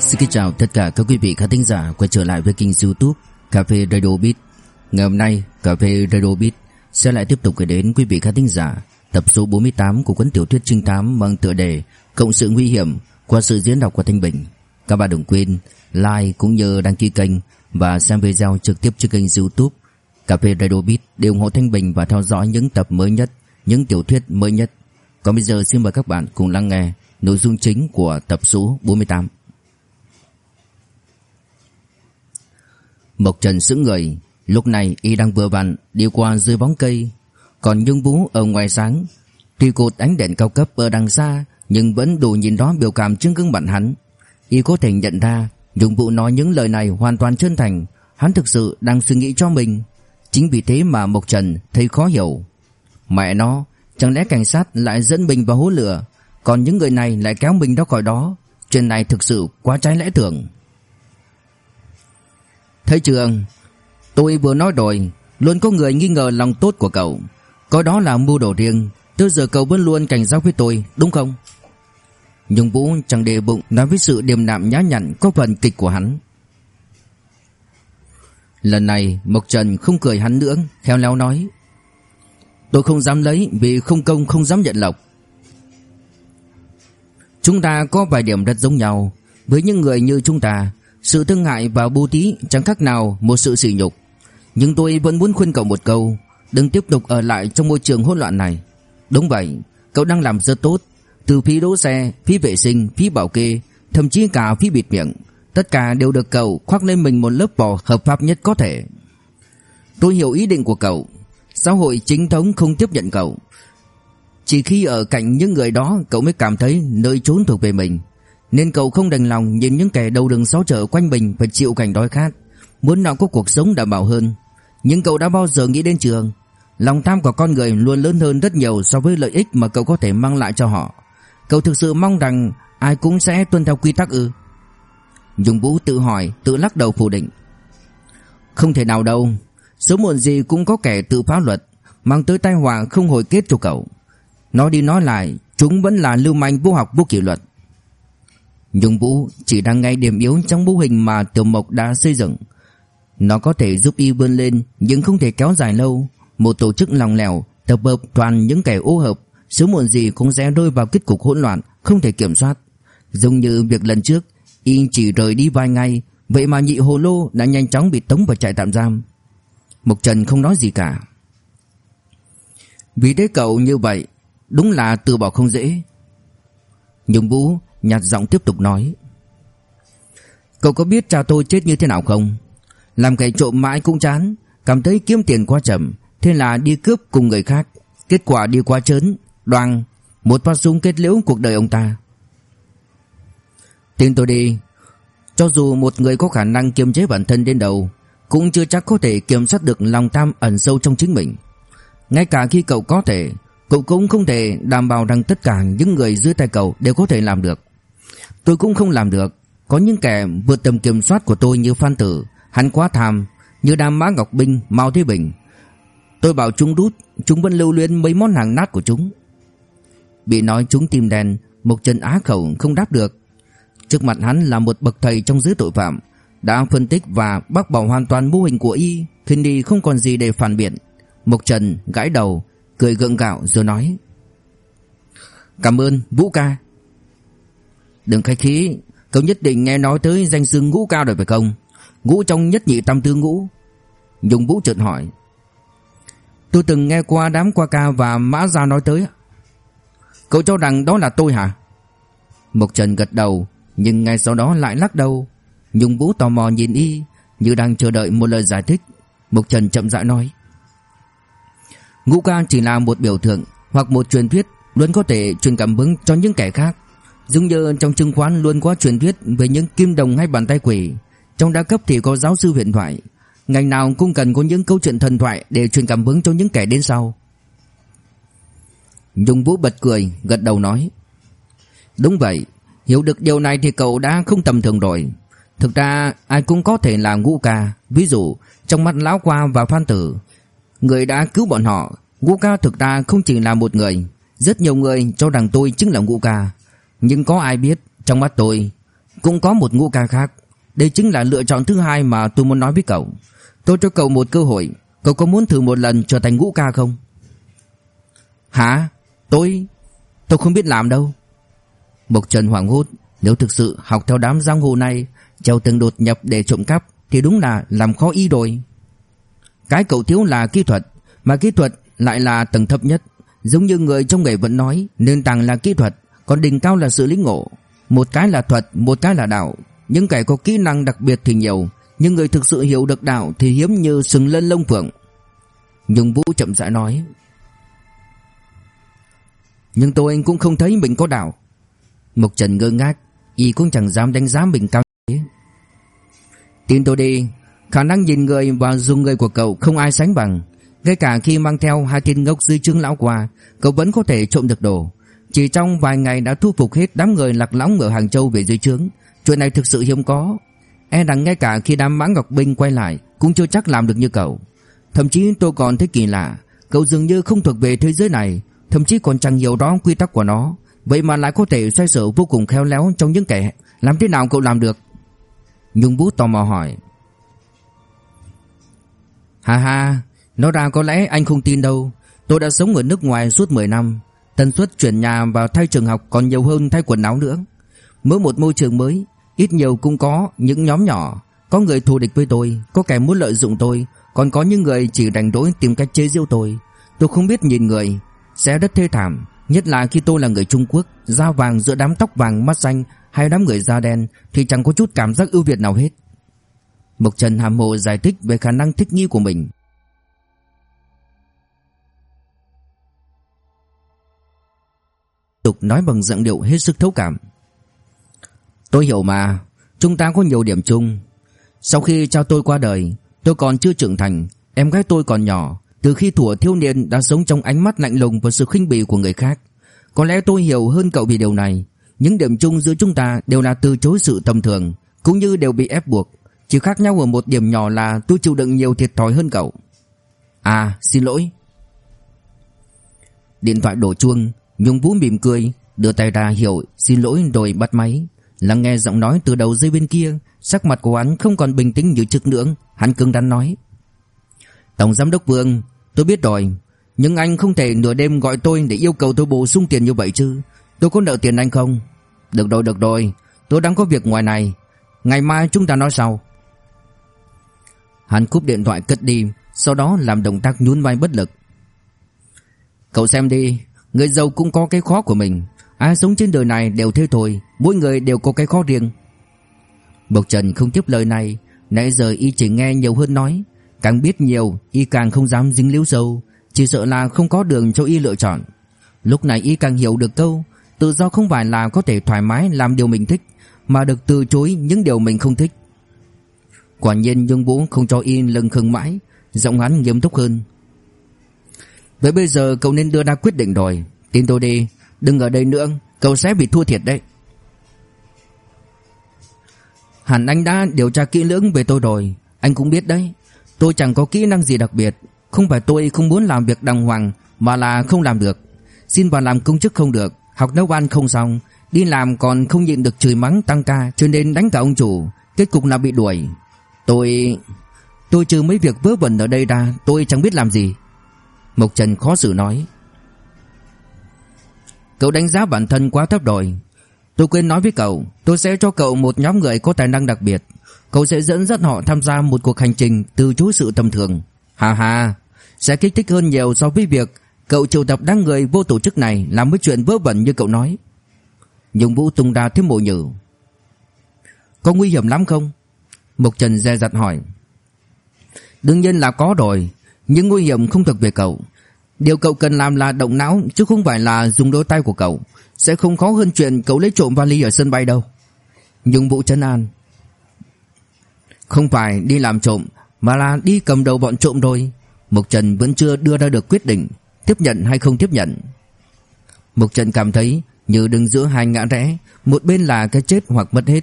Xin kính chào tất cả các quý vị khán thính giả quay trở lại với kênh youtube Cà phê Radio Beat. Ngày hôm nay Cà phê Radio Beat sẽ lại tiếp tục gửi đến quý vị khán thính giả tập số 48 của cuốn tiểu thuyết trinh thám mang tựa đề Cộng sự nguy hiểm qua sự diễn đọc của Thanh Bình. Các bạn đừng quên like cũng như đăng ký kênh và xem video trực tiếp trên kênh youtube Cà phê Radio Beat để ủng hộ Thanh Bình và theo dõi những tập mới nhất, những tiểu thuyết mới nhất. Còn bây giờ xin mời các bạn cùng lắng nghe nội dung chính của tập số 48 Mộc Trần sững người, lúc này y đang vừa vặn đi qua dưới bóng cây, còn Dương Vũ ở ngoài sáng, tuy cột ánh đèn cao cấp ở đằng xa, nhưng vẫn đủ nhìn đó biểu cảm trên gương mặt hắn. Y có thể nhận ra, Dương Vũ nói những lời này hoàn toàn chân thành, hắn thực sự đang suy nghĩ cho mình. Chính vì thế mà Mộc Trần thấy khó hiểu. Mẹ nó, chẳng lẽ cảnh sát lại dẫn mình vào hố lửa, còn những người này lại kéo mình ra khỏi đó, chuyện này thực sự quá trái lẽ thường. Thấy chưa Tôi vừa nói rồi, Luôn có người nghi ngờ lòng tốt của cậu. Có đó là mưu đồ riêng. Tới giờ cậu vẫn luôn cảnh giác với tôi, Đúng không? Nhung Vũ chẳng đề bụng Nói với sự điềm đạm nhã nhặn Có phần kịch của hắn. Lần này, Mộc Trần không cười hắn nữa, Khéo léo nói. Tôi không dám lấy vì không công không dám nhận lộc. Chúng ta có vài điểm rất giống nhau. Với những người như chúng ta sự thương hại và bố tí chẳng khác nào một sự sỉ nhục. Nhưng tôi vẫn muốn khuyên cậu một câu, đừng tiếp tục ở lại trong môi trường hỗn loạn này. Đúng vậy, cậu đang làm rất tốt, từ phí đỗ xe, phí vệ sinh, phí bảo kê, thậm chí cả phí bịt miệng, tất cả đều được cậu khoác lên mình một lớp vỏ hợp pháp nhất có thể. Tôi hiểu ý định của cậu, xã hội chính thống không tiếp nhận cậu. Chỉ khi ở cạnh những người đó cậu mới cảm thấy nơi trốn thuộc về mình. Nên cậu không đành lòng nhìn những kẻ đầu đường xó chợ quanh mình phải chịu cảnh đói khát, muốn nào có cuộc sống đảm bảo hơn. Nhưng cậu đã bao giờ nghĩ đến trường? Lòng tham của con người luôn lớn hơn rất nhiều so với lợi ích mà cậu có thể mang lại cho họ. Cậu thực sự mong rằng ai cũng sẽ tuân theo quy tắc ư? Dung Vũ tự hỏi, tự lắc đầu phủ định. Không thể nào đâu, sớm muộn gì cũng có kẻ tự phá luật, mang tới tai họa không hồi kết cho cậu. Nói đi nói lại, chúng vẫn là lưu manh vô học vô kỷ luật. Nhung Vũ chỉ đang ngay điểm yếu trong mô hình mà Tiểu Mộc đã xây dựng. Nó có thể giúp y vươn lên nhưng không thể kéo dài lâu. Một tổ chức lòng lẻo, tập hợp toàn những kẻ ô hợp, sớm muộn gì cũng sẽ rơi vào kết cục hỗn loạn, không thể kiểm soát. Giống như việc lần trước, y chỉ rời đi vài ngày, vậy mà nhị hồ lô đã nhanh chóng bị tống vào trại tạm giam. Mục Trần không nói gì cả. Vì thế cậu như vậy, đúng là từ bỏ không dễ. Nhung Vũ Nhạt giọng tiếp tục nói. Cậu có biết cha tôi chết như thế nào không? Làm kẻ trộm mãi cũng chán, Cảm thấy kiếm tiền quá chậm, Thế là đi cướp cùng người khác. Kết quả đi quá chớn Đoan, Một phát súng kết liễu cuộc đời ông ta. Tin tôi đi. Cho dù một người có khả năng kiềm chế bản thân đến đầu Cũng chưa chắc có thể kiểm soát được lòng tham ẩn sâu trong chính mình. Ngay cả khi cậu có thể, Cậu cũng không thể đảm bảo rằng tất cả những người dưới tay cậu đều có thể làm được. Tôi cũng không làm được. Có những kẻ vượt tầm kiểm soát của tôi như Phan Tử Hắn quá tham Như Đam Mã Ngọc Binh, Mao Thế Bình. Tôi bảo chúng đút, Chúng vẫn lưu luyến mấy món hàng nát của chúng. Bị nói chúng tim đen Một chân á khẩu không đáp được. Trước mặt hắn là một bậc thầy trong giới tội phạm Đã phân tích và bác bỏ hoàn toàn mô hình của y Khiến đi không còn gì để phản biện. Mộc Trần gãi đầu Cười gượng gạo rồi nói Cảm ơn Vũ ca. Đừng khách khí, Cậu nhất định nghe nói tới danh xưng ngũ cao rồi phải không? Ngũ trong nhất nhị tam tư ngũ. Nhung Vũ chợt hỏi. Tôi từng nghe qua đám qua ca và mã gia nói tới Cậu cho rằng đó là tôi hả? Mộc Trần gật đầu, Nhưng ngay sau đó lại lắc đầu. Nhung Vũ tò mò nhìn y, Như đang chờ đợi một lời giải thích. Mộc Trần chậm rãi nói. Ngũ ca chỉ là một biểu tượng, Hoặc một truyền thuyết, Luôn có thể truyền cảm hứng cho những kẻ khác. Dường như trong chứng khoán luôn có truyền thuyết về những kim đồng hay bàn tay quỷ. Trong đa cấp thì có giáo sư huyền thoại. Ngành nào cũng cần có những câu chuyện thần thoại để truyền cảm hứng cho những kẻ đến sau. Nhung Vũ bật cười, gật đầu nói. Đúng vậy, hiểu được điều này thì cậu đã không tầm thường rồi. Thực ra ai cũng có thể là ngũ ca. Ví dụ, trong mắt Lão Qua và Phan Tử, người đã cứu bọn họ. Ngũ ca thực ra không chỉ là một người. Rất nhiều người cho rằng tôi chính là ngũ ca. Nhưng có ai biết, Trong mắt tôi, Cũng có một ngũ ca khác. Đây chính là lựa chọn thứ hai mà tôi muốn nói với cậu. Tôi cho cậu một cơ hội. Cậu có muốn thử một lần trở thành ngũ ca không? Hả? Tôi? Tôi không biết làm đâu. Mộc Trần hoảng hốt. Nếu thực sự học theo đám giang hồ này Treo từng đột nhập để trộm cắp, Thì đúng là làm khó y rồi Cái cậu thiếu là kỹ thuật, Mà kỹ thuật lại là tầng thấp nhất. Giống như người trong nghề vẫn nói, Nền tảng là kỹ thuật. Còn đỉnh cao là sự lĩnh ngộ. Một cái là thuật, Một cái là đạo. Những kẻ có kỹ năng đặc biệt thì nhiều, Nhưng người thực sự hiểu được đạo Thì hiếm như sừng lên lông phượng Nhưng Vũ chậm rãi nói, Nhưng tôi cũng không thấy mình có đạo. Mộc Trần ngơ ngác, Y cũng chẳng dám đánh giá mình cao thế. Tin tôi đi, Khả năng nhìn người và dùng người của cậu không ai sánh bằng. Ngay cả khi mang theo hai thiên ngốc dưới trướng lão qua, Cậu vẫn có thể trộm được đồ. Chỉ trong vài ngày đã thu phục hết đám người lạc lõng ở Hàng Châu về dưới trướng. Chuyện này thực sự hiếm có. E rằng ngay cả khi đám mã ngọc binh quay lại, Cũng chưa chắc làm được như cậu. Thậm chí tôi còn thấy kỳ lạ, Cậu dường như không thuộc về thế giới này, Thậm chí còn chẳng hiểu rõ quy tắc của nó. Vậy mà lại có thể xoay sở vô cùng khéo léo Trong những kẻ Làm thế nào cậu làm được? Nhung bút tò mò hỏi. Ha ha Nói ra có lẽ anh không tin đâu. Tôi đã sống ở nước ngoài suốt 10 năm. Tần suất chuyển nhà và thay trường học còn nhiều hơn thay quần áo nữa. Mỗi một môi trường mới, Ít nhiều cũng có những nhóm nhỏ. Có người thù địch với tôi, Có kẻ muốn lợi dụng tôi. Còn có những người chỉ đành đối tìm cách chế giễu tôi. Tôi không biết nhìn người, Sẽ rất thê thảm. Nhất là khi tôi là người Trung Quốc, Da vàng giữa đám tóc vàng mắt xanh Hay đám người da đen Thì chẳng có chút cảm giác ưu việt nào hết. Mộc Trần hàm mộ giải thích về khả năng thích nghi của mình. Tục nói bằng giọng điệu hết sức thấu cảm. Tôi hiểu mà, chúng ta có nhiều điểm chung. Sau khi cha tôi qua đời, tôi còn chưa trưởng thành, em gái tôi còn nhỏ, từ khi thuở thiếu niên đã sống trong ánh mắt lạnh lùng và sự khinh bỉ của người khác. Có lẽ tôi hiểu hơn cậu vì điều này. Những điểm chung giữa chúng ta đều là từ chối sự tầm thường, cũng như đều bị ép buộc. Chỉ khác nhau ở một điểm nhỏ là tôi chịu đựng nhiều thiệt thòi hơn cậu. À, xin lỗi. Điện thoại đổ chuông, Nhung Vũ mỉm cười, đưa tay ra hiểu xin lỗi rồi bắt máy. Lắng nghe giọng nói từ đầu dây bên kia, sắc mặt của hắn không còn bình tĩnh như trước nữa, hắn cứng rắn nói: "Tổng giám đốc Vương, tôi biết rồi, nhưng anh không thể nửa đêm gọi tôi để yêu cầu tôi bổ sung tiền như vậy chứ. Tôi có nợ tiền anh không?" "Được rồi, được rồi, tôi đang có việc ngoài này, ngày mai chúng ta nói sau." Hắn cúp điện thoại cất đi, sau đó làm động tác nhún vai bất lực. "Cậu xem đi, Người giàu cũng có cái khó của mình. Ai sống trên đời này đều thế thôi, Mỗi người đều có cái khó riêng. Bộc Trần không tiếp lời này, Nãy giờ y chỉ nghe nhiều hơn nói. Càng biết nhiều, y càng không dám dính líu sâu, Chỉ sợ là không có đường cho y lựa chọn. Lúc này y càng hiểu được câu, Tự do không phải là có thể thoải mái làm điều mình thích, Mà được từ chối những điều mình không thích. Quả nhiên Dương Vũ không cho y lưng khừng mãi, Giọng hắn nghiêm túc hơn. Vậy bây giờ cậu nên đưa ra quyết định rồi. Tin tôi đi. Đừng ở đây nữa. Cậu sẽ bị thua thiệt đấy. Hẳn anh đã điều tra kỹ lưỡng về tôi rồi. Anh cũng biết đấy. Tôi chẳng có kỹ năng gì đặc biệt. Không phải tôi không muốn làm việc đàng hoàng, Mà là không làm được. Xin vào làm công chức không được. Học nấu ăn không xong. Đi làm còn không nhịn được chửi mắng, tăng ca, Cho nên đánh cả ông chủ. Kết cục là bị đuổi. Tôi... Tôi trừ mấy việc vớ vẩn ở đây ra. Tôi chẳng biết làm gì. Mộc Trần khó xử nói. Cậu đánh giá bản thân quá thấp đồi. Tôi quên nói với cậu, Tôi sẽ cho cậu một nhóm người có tài năng đặc biệt. Cậu sẽ dẫn dắt họ tham gia một cuộc hành trình Từ chối sự tầm thường. Hà hà Sẽ kích thích hơn nhiều so với việc Cậu triệu tập đám người vô tổ chức này Làm mấy chuyện vớ vẩn như cậu nói. Nhung Vũ tung ra thêm mộ nhử. Có nguy hiểm lắm không? Mộc Trần dè dặt hỏi. Đương nhiên là có rồi nhưng nguy hiểm không thuộc về cậu. Điều cậu cần làm là động não, Chứ không phải là dùng đôi tay của cậu. Sẽ không khó hơn chuyện cậu lấy trộm vali ở sân bay đâu. Nhưng vụ chân an, Không phải đi làm trộm, Mà là đi cầm đầu bọn trộm rồi. Mộc Trần vẫn chưa đưa ra được quyết định Tiếp nhận hay không tiếp nhận. Mộc Trần cảm thấy Như đứng giữa hai ngã rẽ, Một bên là cái chết hoặc mất hết,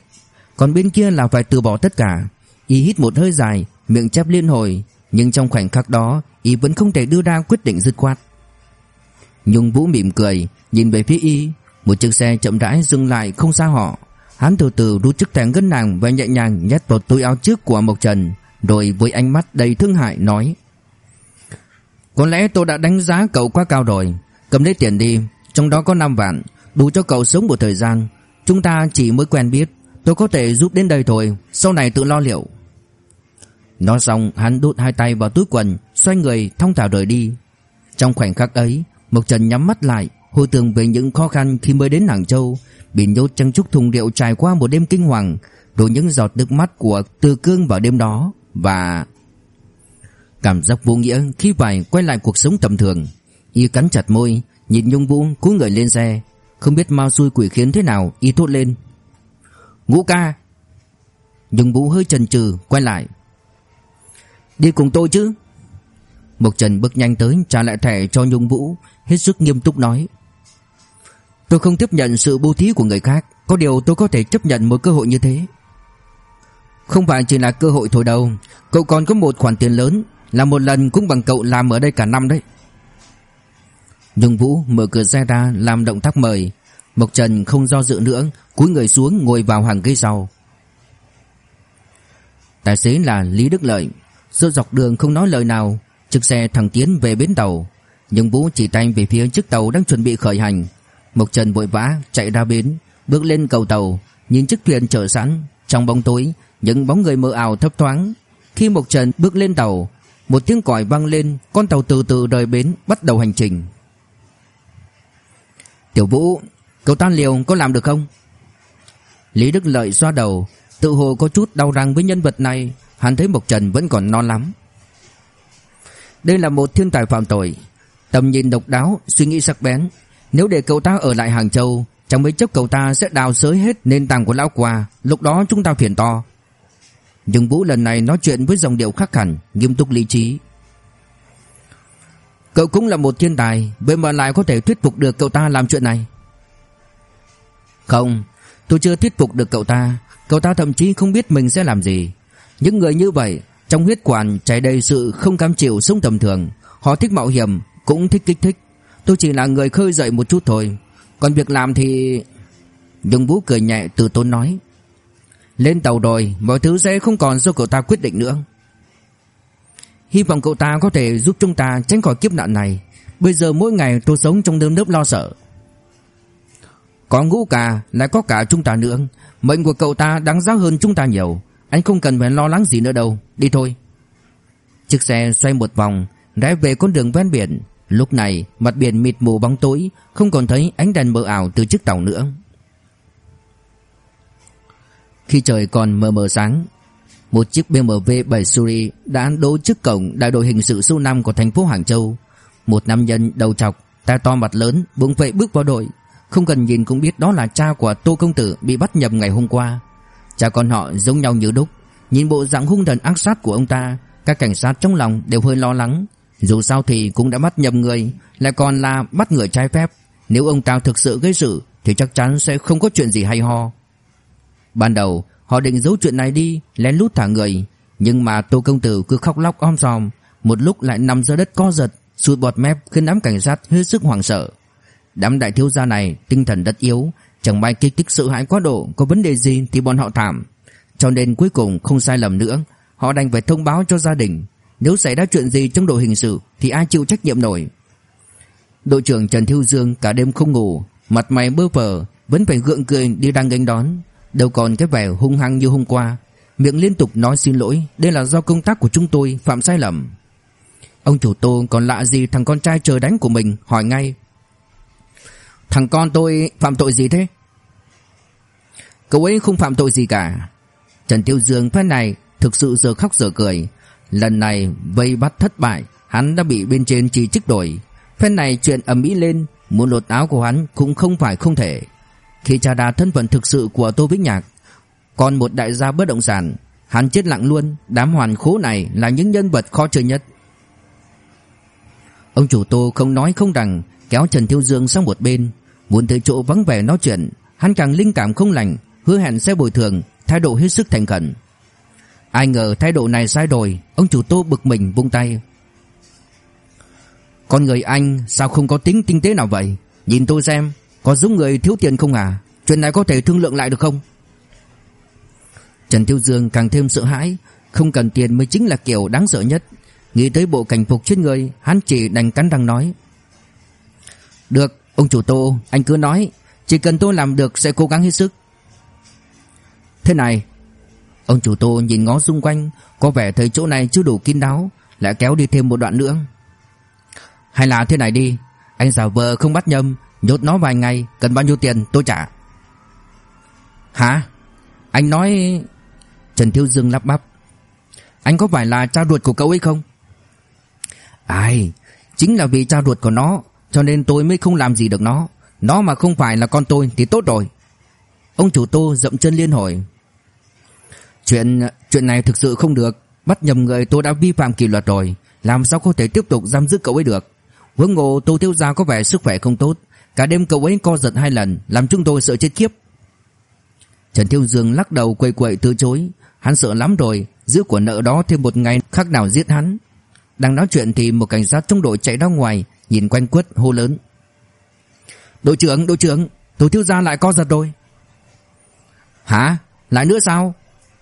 Còn bên kia là phải từ bỏ tất cả. Y hít một hơi dài, Miệng chép liên hồi nhưng trong khoảnh khắc đó, Y vẫn không thể đưa ra quyết định dứt khoát. Nhung Vũ mỉm cười, Nhìn về phía Y. Một chiếc xe chậm rãi dừng lại không xa họ. Hắn từ từ rút chiếc thẻ ngân hàng và nhẹ nhàng nhét vào túi áo trước của Mộc Trần, Rồi với ánh mắt đầy thương hại nói, Có lẽ tôi đã đánh giá cậu quá cao rồi. Cầm lấy tiền đi, Trong đó có 5 vạn, Đủ cho cậu sống một thời gian. Chúng ta chỉ mới quen biết, Tôi có thể giúp đến đây thôi, Sau này tự lo liệu. Nói xong, hắn đút hai tay vào túi quần, Xoay người thong thả rời đi. Trong khoảnh khắc ấy, Mộc Trần nhắm mắt lại Hồi tưởng về những khó khăn khi mới đến Hàng Châu, Bị nhốt trong chúc thùng rượu trải qua một đêm kinh hoàng Rồi những giọt nước mắt của Từ Cương vào đêm đó Và Cảm giác vô nghĩa khi phải quay lại cuộc sống tầm thường. Y cắn chặt môi, Nhìn Nhung Vũ cúi người lên xe, Không biết mau xui quỷ khiến thế nào, Y thốt lên. Ngũ ca. Nhung Vũ hơi chần chừ, quay lại. Đi cùng tôi chứ. Mộc Trần bước nhanh tới, trả lại thẻ cho Nhung Vũ, Hết sức nghiêm túc nói. Tôi không tiếp nhận sự bố thí của người khác, Có điều tôi có thể chấp nhận một cơ hội như thế. Không phải chỉ là cơ hội thôi đâu, Cậu còn có một khoản tiền lớn, Là một lần cũng bằng cậu làm ở đây cả năm đấy. Nhung Vũ mở cửa xe ra, làm động tác mời. Mộc Trần không do dự nữa, cúi người xuống, ngồi vào hàng ghế sau. Tài xế là Lý Đức Lợi. Dô dọc đường không nói lời nào, Chiếc xe thẳng tiến về bến tàu. Nhưng Vũ chỉ tay về phía chiếc tàu đang chuẩn bị khởi hành. Mộc Trần vội vã chạy ra bến, Bước lên cầu tàu, Nhìn chiếc thuyền chở sẵn. Trong bóng tối, Những bóng người mơ ảo thấp thoáng. Khi Mộc Trần bước lên tàu, Một tiếng còi vang lên, Con tàu từ từ rời bến, Bắt đầu hành trình. Tiểu Vũ, Cậu tan liều có làm được không? Lý Đức Lợi xoa đầu, Tự hồ có chút đau răng với nhân vật này. Hắn thấy Mộc Trần vẫn còn non lắm. Đây là một thiên tài phạm tội. Tầm nhìn độc đáo, Suy nghĩ sắc bén. Nếu để cậu ta ở lại Hàng Châu Trong mấy chốc cậu ta sẽ đào sới hết nền tảng của lão quà. Lúc đó chúng ta phiền to. Nhưng Vũ lần này nói chuyện với dòng điệu khắc hẳn, Nghiêm túc lý trí. Cậu cũng là một thiên tài, Vậy mà lại có thể thuyết phục được cậu ta làm chuyện này. Không, Tôi chưa thuyết phục được cậu ta. Cậu ta thậm chí không biết mình sẽ làm gì. Những người như vậy, Trong huyết quản chảy đầy sự không cam chịu sống tầm thường. Họ thích mạo hiểm, Cũng thích kích thích. Tôi chỉ là người khơi dậy một chút thôi. Còn việc làm thì Nhung Vũ cười nhẹ từ tốn nói. Lên tàu rồi, Mọi thứ sẽ không còn do cậu ta quyết định nữa. Hy vọng cậu ta có thể giúp chúng ta tránh khỏi kiếp nạn này. Bây giờ mỗi ngày tôi sống trong nơm nớp lo sợ. Có ngũ cả lại có cả chúng ta nữa. Mệnh của cậu ta đáng giá hơn chúng ta nhiều. Anh không cần phải lo lắng gì nữa đâu Đi thôi Chiếc xe xoay một vòng Rẽ về con đường ven biển Lúc này mặt biển mịt mù bóng tối Không còn thấy ánh đèn mờ ảo từ chiếc tàu nữa Khi trời còn mờ mờ sáng một chiếc BMW 7 Series đã đỗ trước cổng đại đội hình sự số 5 của thành phố Hàng Châu. Một nam nhân đầu trọc, tai to mặt lớn, bụng vệ bước vào đội. Không cần nhìn cũng biết đó là cha của Tô Công Tử bị bắt nhầm ngày hôm qua. Cha con họ giống nhau như đúc. Nhìn bộ dạng hung thần ác sát của ông ta, các cảnh sát trong lòng đều hơi lo lắng. Dù sao thì cũng đã bắt nhầm người, lại còn là bắt người trái phép. Nếu ông ta thực sự gây sự thì chắc chắn sẽ không có chuyện gì hay ho. Ban đầu Họ định giấu chuyện này đi Lén lút thả người Nhưng mà Tô Công Tử cứ khóc lóc om sòm Một lúc lại nằm dưới đất co giật Sụt bọt mép khiến đám cảnh sát hết sức hoảng sợ Đám đại thiếu gia này Tinh thần rất yếu Chẳng may kích thích sự hãi quá độ, Có vấn đề gì thì bọn họ thảm. Cho nên cuối cùng không sai lầm nữa. Họ đành phải thông báo cho gia đình. Nếu xảy ra chuyện gì trong đội hình sự, Thì ai chịu trách nhiệm nổi? Đội trưởng Trần Thiêu Dương cả đêm không ngủ, Mặt mày bơ phờ Vẫn phải gượng cười đi đang gánh đón. Đâu còn cái vẻ hung hăng như hôm qua. Miệng liên tục nói xin lỗi, Đây là do công tác của chúng tôi, phạm sai lầm. Ông chủ tô còn lạ gì thằng con trai chờ đánh của mình, Hỏi ngay. Thằng con tôi phạm tội gì thế? Cậu ấy không phạm tội gì cả. Trần Tiêu Dương phát này Thực sự giờ khóc giờ cười. Lần này vây bắt thất bại, Hắn đã bị bên trên chỉ trích đổi. Phen này chuyện ầm ĩ lên, Muốn lột áo của hắn cũng không phải không thể. Khi tra ra thân phận thực sự của Tô Vĩnh Nhạc, Còn một đại gia bất động sản, Hắn chết lặng luôn. Đám hoàn khố này là những nhân vật khó chơi nhất. Ông chủ Tô không nói không rằng Kéo Trần Thiêu Dương sang một bên. Muốn tới chỗ vắng vẻ nói chuyện, Hắn càng linh cảm không lành, Hứa hẹn sẽ bồi thường, Thái độ hết sức thành khẩn. Ai ngờ thái độ này sai rồi, Ông chủ Tô bực mình vung tay. Con người anh sao không có tính tinh tế nào vậy? Nhìn tôi xem, có giống người thiếu tiền không à Chuyện này có thể thương lượng lại được không? Trần Thiêu Dương càng thêm sợ hãi, Không cần tiền mới chính là kiểu đáng sợ nhất. Nghĩ tới bộ cảnh phục trên người, Hắn chỉ đành cắn răng nói. Được ông chủ tô Anh cứ nói. Chỉ cần tôi làm được sẽ cố gắng hết sức. Thế này, Ông chủ tô nhìn ngó xung quanh. Có vẻ thấy chỗ này chưa đủ kín đáo, Lại kéo đi thêm một đoạn nữa. Hay là thế này đi, Anh giả vờ không bắt nhầm, Nhốt nó vài ngày, Cần bao nhiêu tiền tôi trả? Hả? Anh nói, Trần Thiếu Dương lắp bắp. Anh có phải là cha ruột của cậu ấy không? Ai, Chính là vì cha ruột của nó. Cho nên tôi mới không làm gì được nó. Nó mà không phải là con tôi thì tốt rồi. Ông chủ tô dậm chân liên hồi. Chuyện chuyện này thực sự không được. Bắt nhầm người tôi đã vi phạm kỷ luật rồi. Làm sao có thể tiếp tục giam giữ cậu ấy được? Vương ngộ Tô Thiếu Gia có vẻ sức khỏe không tốt. Cả đêm cậu ấy co giật hai lần, Làm chúng tôi sợ chết khiếp. Trần thiêu Dương lắc đầu quậy quậy từ chối. Hắn sợ lắm rồi. Giữ của nợ đó thêm một ngày khác nào giết hắn. Đang nói chuyện thì một cảnh sát trong đội chạy ra ngoài. Nhìn quanh quất hô lớn. Đội trưởng, đội trưởng Tổ thiếu gia lại co giật rồi. Hả? Lại nữa sao?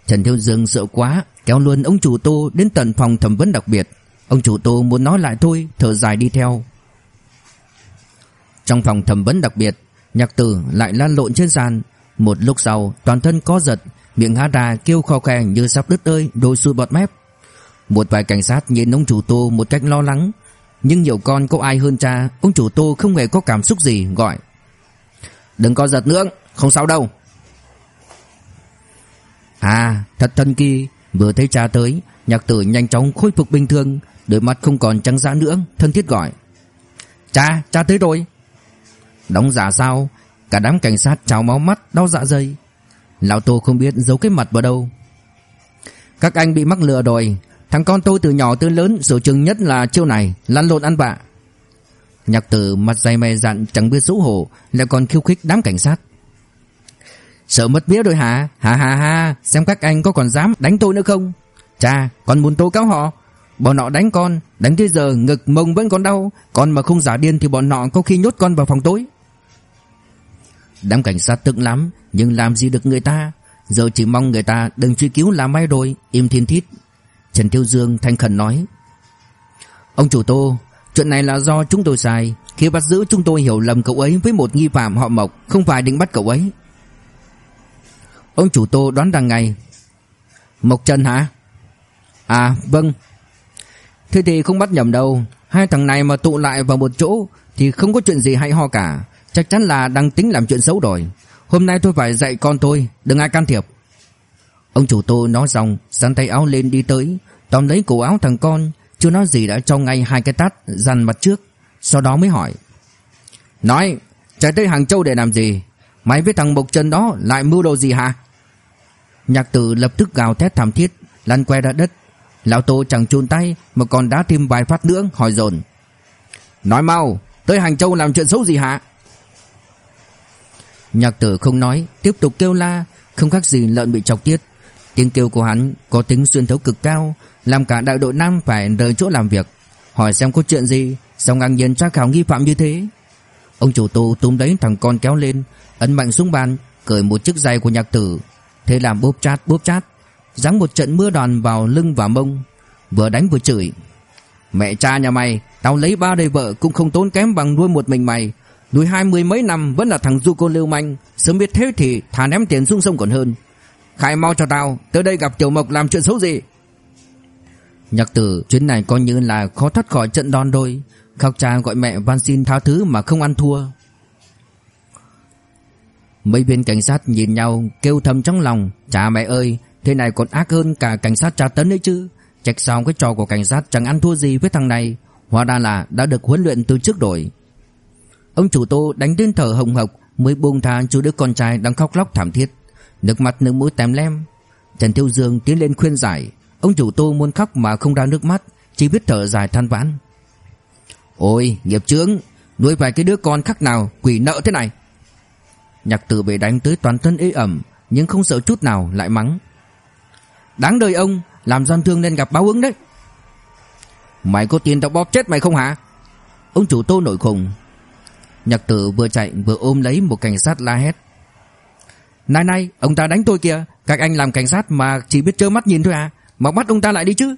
Trần Thiếu Dương sợ quá Kéo luôn ông chủ tô đến tận phòng thẩm vấn đặc biệt. Ông chủ tô muốn nói lại thôi Thở dài đi theo. Trong phòng thẩm vấn đặc biệt Nhạc tử lại lan lộn trên sàn. Một lúc sau toàn thân co giật Miệng há ra kêu kho khe như sắp đứt ơi Đôi xuôi bọt mép. Một vài cảnh sát nhìn ông chủ tô một cách lo lắng nhưng nhiều con có ai hơn cha Ông chủ tô không hề có cảm xúc gì gọi. Đừng có giật nữa Không sao đâu. À thật thần kỳ Vừa thấy cha tới Nhạc tử nhanh chóng khôi phục bình thường Đôi mắt không còn trắng dã nữa Thân thiết gọi. Cha, cha tới rồi. Đóng giả sao Cả đám cảnh sát trào máu mắt đau dạ dày. Lão Tô không biết giấu cái mặt vào đâu. Các anh bị mắc lừa rồi Thằng con tôi từ nhỏ tới lớn, Sở trường nhất là chiêu này, Lăn lộn ăn bạ. Nhạc tử mặt dày mày dặn chẳng biết xấu hổ, Lại còn khiêu khích đám cảnh sát. Sợ mất vía rồi hả? Hà hà hà Xem các anh có còn dám đánh tôi nữa không? Cha con muốn tố cáo họ? Bọn nọ đánh con, Đánh tới giờ ngực mông vẫn còn đau. Con mà không giả điên thì bọn nọ có khi nhốt con vào phòng tối. Đám cảnh sát tức lắm, Nhưng làm gì được người ta? Giờ chỉ mong người ta đừng truy cứu là may rồi, Im thiên thít. Trần Tiêu Dương thanh khẩn nói, Ông chủ tô, Chuyện này là do chúng tôi sai. Khi bắt giữ, chúng tôi hiểu lầm cậu ấy với một nghi phạm họ Mộc, Không phải định bắt cậu ấy. Ông chủ tô đoán rằng ngày Mộc Trần hả? À vâng. Thế thì không bắt nhầm đâu. Hai thằng này mà tụ lại vào một chỗ Thì không có chuyện gì hay ho cả. Chắc chắn là đang tính làm chuyện xấu rồi. Hôm nay tôi phải dạy con tôi, Đừng ai can thiệp. Ông chủ tô nói xong, giang tay áo lên đi tới. Tóm lấy cổ áo thằng con, Chưa nói gì đã cho ngay hai cái tát Dằn mặt trước, Sau đó mới hỏi. Nói, Chạy tới Hàng Châu để làm gì? Mày với thằng Mộc Trần đó lại mưu đồ gì hả? Nhạc tử lập tức gào thét thảm thiết, Lăn que ra đất. Lão Tô chẳng chôn tay, Mà còn đá thêm vài phát nữa, hỏi dồn. Nói mau, Tới Hàng Châu làm chuyện xấu gì hả? Nhạc tử không nói, Tiếp tục kêu la, Không khác gì lợn bị chọc tiết. Tiếng kêu của hắn có tính xuyên thấu cực cao, Làm cả đại đội Nam phải rời chỗ làm việc. Hỏi xem có chuyện gì Xong ngang nhiên tra khảo nghi phạm như thế. Ông chủ tù túm lấy thằng con kéo lên, Ấn mạnh xuống bàn, Cởi một chiếc giày của nhạc tử. Thế làm bốp chát bốp chát, Giáng một trận mưa đòn vào lưng và mông. Vừa đánh vừa chửi. Mẹ cha nhà mày, Tao lấy ba đời vợ cũng không tốn kém bằng nuôi một mình mày. Nuôi hai mươi mấy năm vẫn là thằng du côn lưu manh, Sớm biết thế thì thà ném tiền xuống sông còn hơn. Khai mau cho tao, Tới đây gặp Tiểu Mộc làm chuyện xấu gì? Nhạc tử chuyến này coi như là khó thoát khỏi trận đòn đôi. Khóc cha gọi mẹ van xin tha thứ mà không ăn thua. Mấy viên cảnh sát nhìn nhau, kêu thầm trong lòng. Cha mẹ ơi, Thế này còn ác hơn cả cảnh sát tra tấn đấy chứ. Trách sao cái trò của cảnh sát chẳng ăn thua gì với thằng này. Hóa ra là đã được huấn luyện từ trước rồi. Ông chủ tô đánh đến thở hồng hộc, Mới buông tha chú đứa con trai đang khóc lóc thảm thiết. Nước mắt nước mũi tèm lem. Trần Thiêu Dương tiến lên khuyên giải, Ông chủ tô muốn khóc mà không ra nước mắt, Chỉ biết thở dài than vãn. Ôi, nghiệp chướng, Nuôi vài cái đứa con khắc nào quỷ nợ thế này? Nhạc tử bị đánh tới toàn thân ế ẩm, Nhưng không sợ chút nào lại mắng. Đáng đời ông, Làm gian thương nên gặp báo ứng đấy. Mày có tiền tao bóp chết mày không hả? Ông chủ tô nổi khùng. Nhạc tử vừa chạy vừa ôm lấy một cảnh sát la hét. Này này, ông ta đánh tôi kìa. Các anh làm cảnh sát mà chỉ biết trơ mắt nhìn thôi à. Mà bắt ông ta lại đi chứ.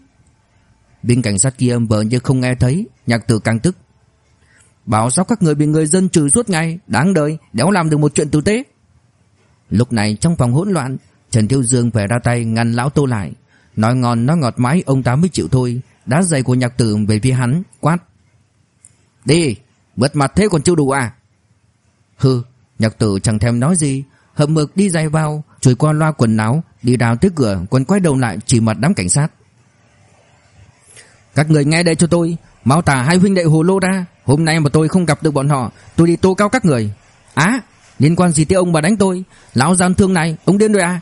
Bên cảnh sát kia vờ như không nghe thấy, Nhạc tử càng tức. Bảo sao các người bị người dân trừ suốt ngày, Đáng đời, đéo làm được một chuyện tử tế. Lúc này trong phòng hỗn loạn, Trần Thiếu Dương phải ra tay ngăn lão tô lại. Nói ngon, nói ngọt mái ông ta mới chịu thôi. Đá giày của nhạc tử về phía hắn, Quát. Đi bớt mặt thế còn chưa đủ à? Hừ, Nhạc tử chẳng thèm nói gì. Hậm mực đi giày vào, Chùi qua loa quần áo, Đi đào tới cửa, Còn quay đầu lại chỉ mặt đám cảnh sát. Các người nghe đây cho tôi, Mau tả hai huynh đệ hồ lô ra, Hôm nay mà tôi không gặp được bọn họ, Tôi đi tố cáo các người. Á, liên quan gì tới ông mà đánh tôi? Lão gian thương này, ông điên rồi à?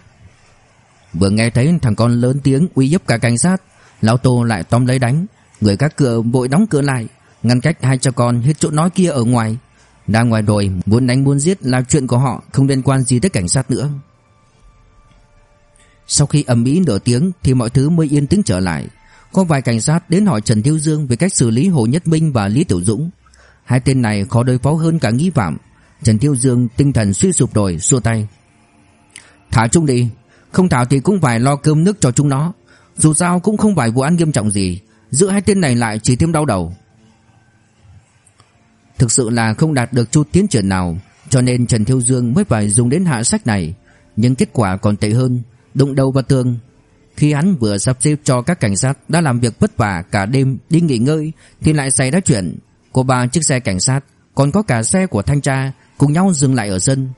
Vừa nghe thấy thằng con lớn tiếng uy hiếp cả cảnh sát, Lão Tô lại tóm lấy đánh. Người các cửa vội đóng cửa lại, Ngăn cách hai cha con hết chỗ nói kia ở ngoài. Ra ngoài đồi muốn đánh muốn giết là chuyện của họ, Không liên quan gì tới cảnh sát nữa. Sau khi ầm ĩ nửa tiếng Thì mọi thứ mới yên tĩnh trở lại. Có vài cảnh sát đến hỏi Trần Thiếu Dương Về cách xử lý Hồ Nhất Minh và Lý Tiểu Dũng. Hai tên này khó đối phó hơn cả nghi phạm. Trần Thiếu Dương tinh thần suy sụp rồi, xua tay. Thả chúng đi, Không thả thì cũng phải lo cơm nước cho chúng nó. Dù sao cũng không phải vụ án nghiêm trọng gì, Giữa hai tên này lại chỉ thêm đau đầu. Thực sự là không đạt được chút tiến triển nào, Cho nên Trần Thiêu Dương mới phải dùng đến hạ sách này. Nhưng kết quả còn tệ hơn, Đụng đầu vào tường. Khi hắn vừa sắp xếp cho các cảnh sát Đã làm việc vất vả cả đêm đi nghỉ ngơi, Thì lại xảy ra chuyện. Của ba chiếc xe cảnh sát, Còn có cả xe của thanh tra, Cùng nhau dừng lại ở sân.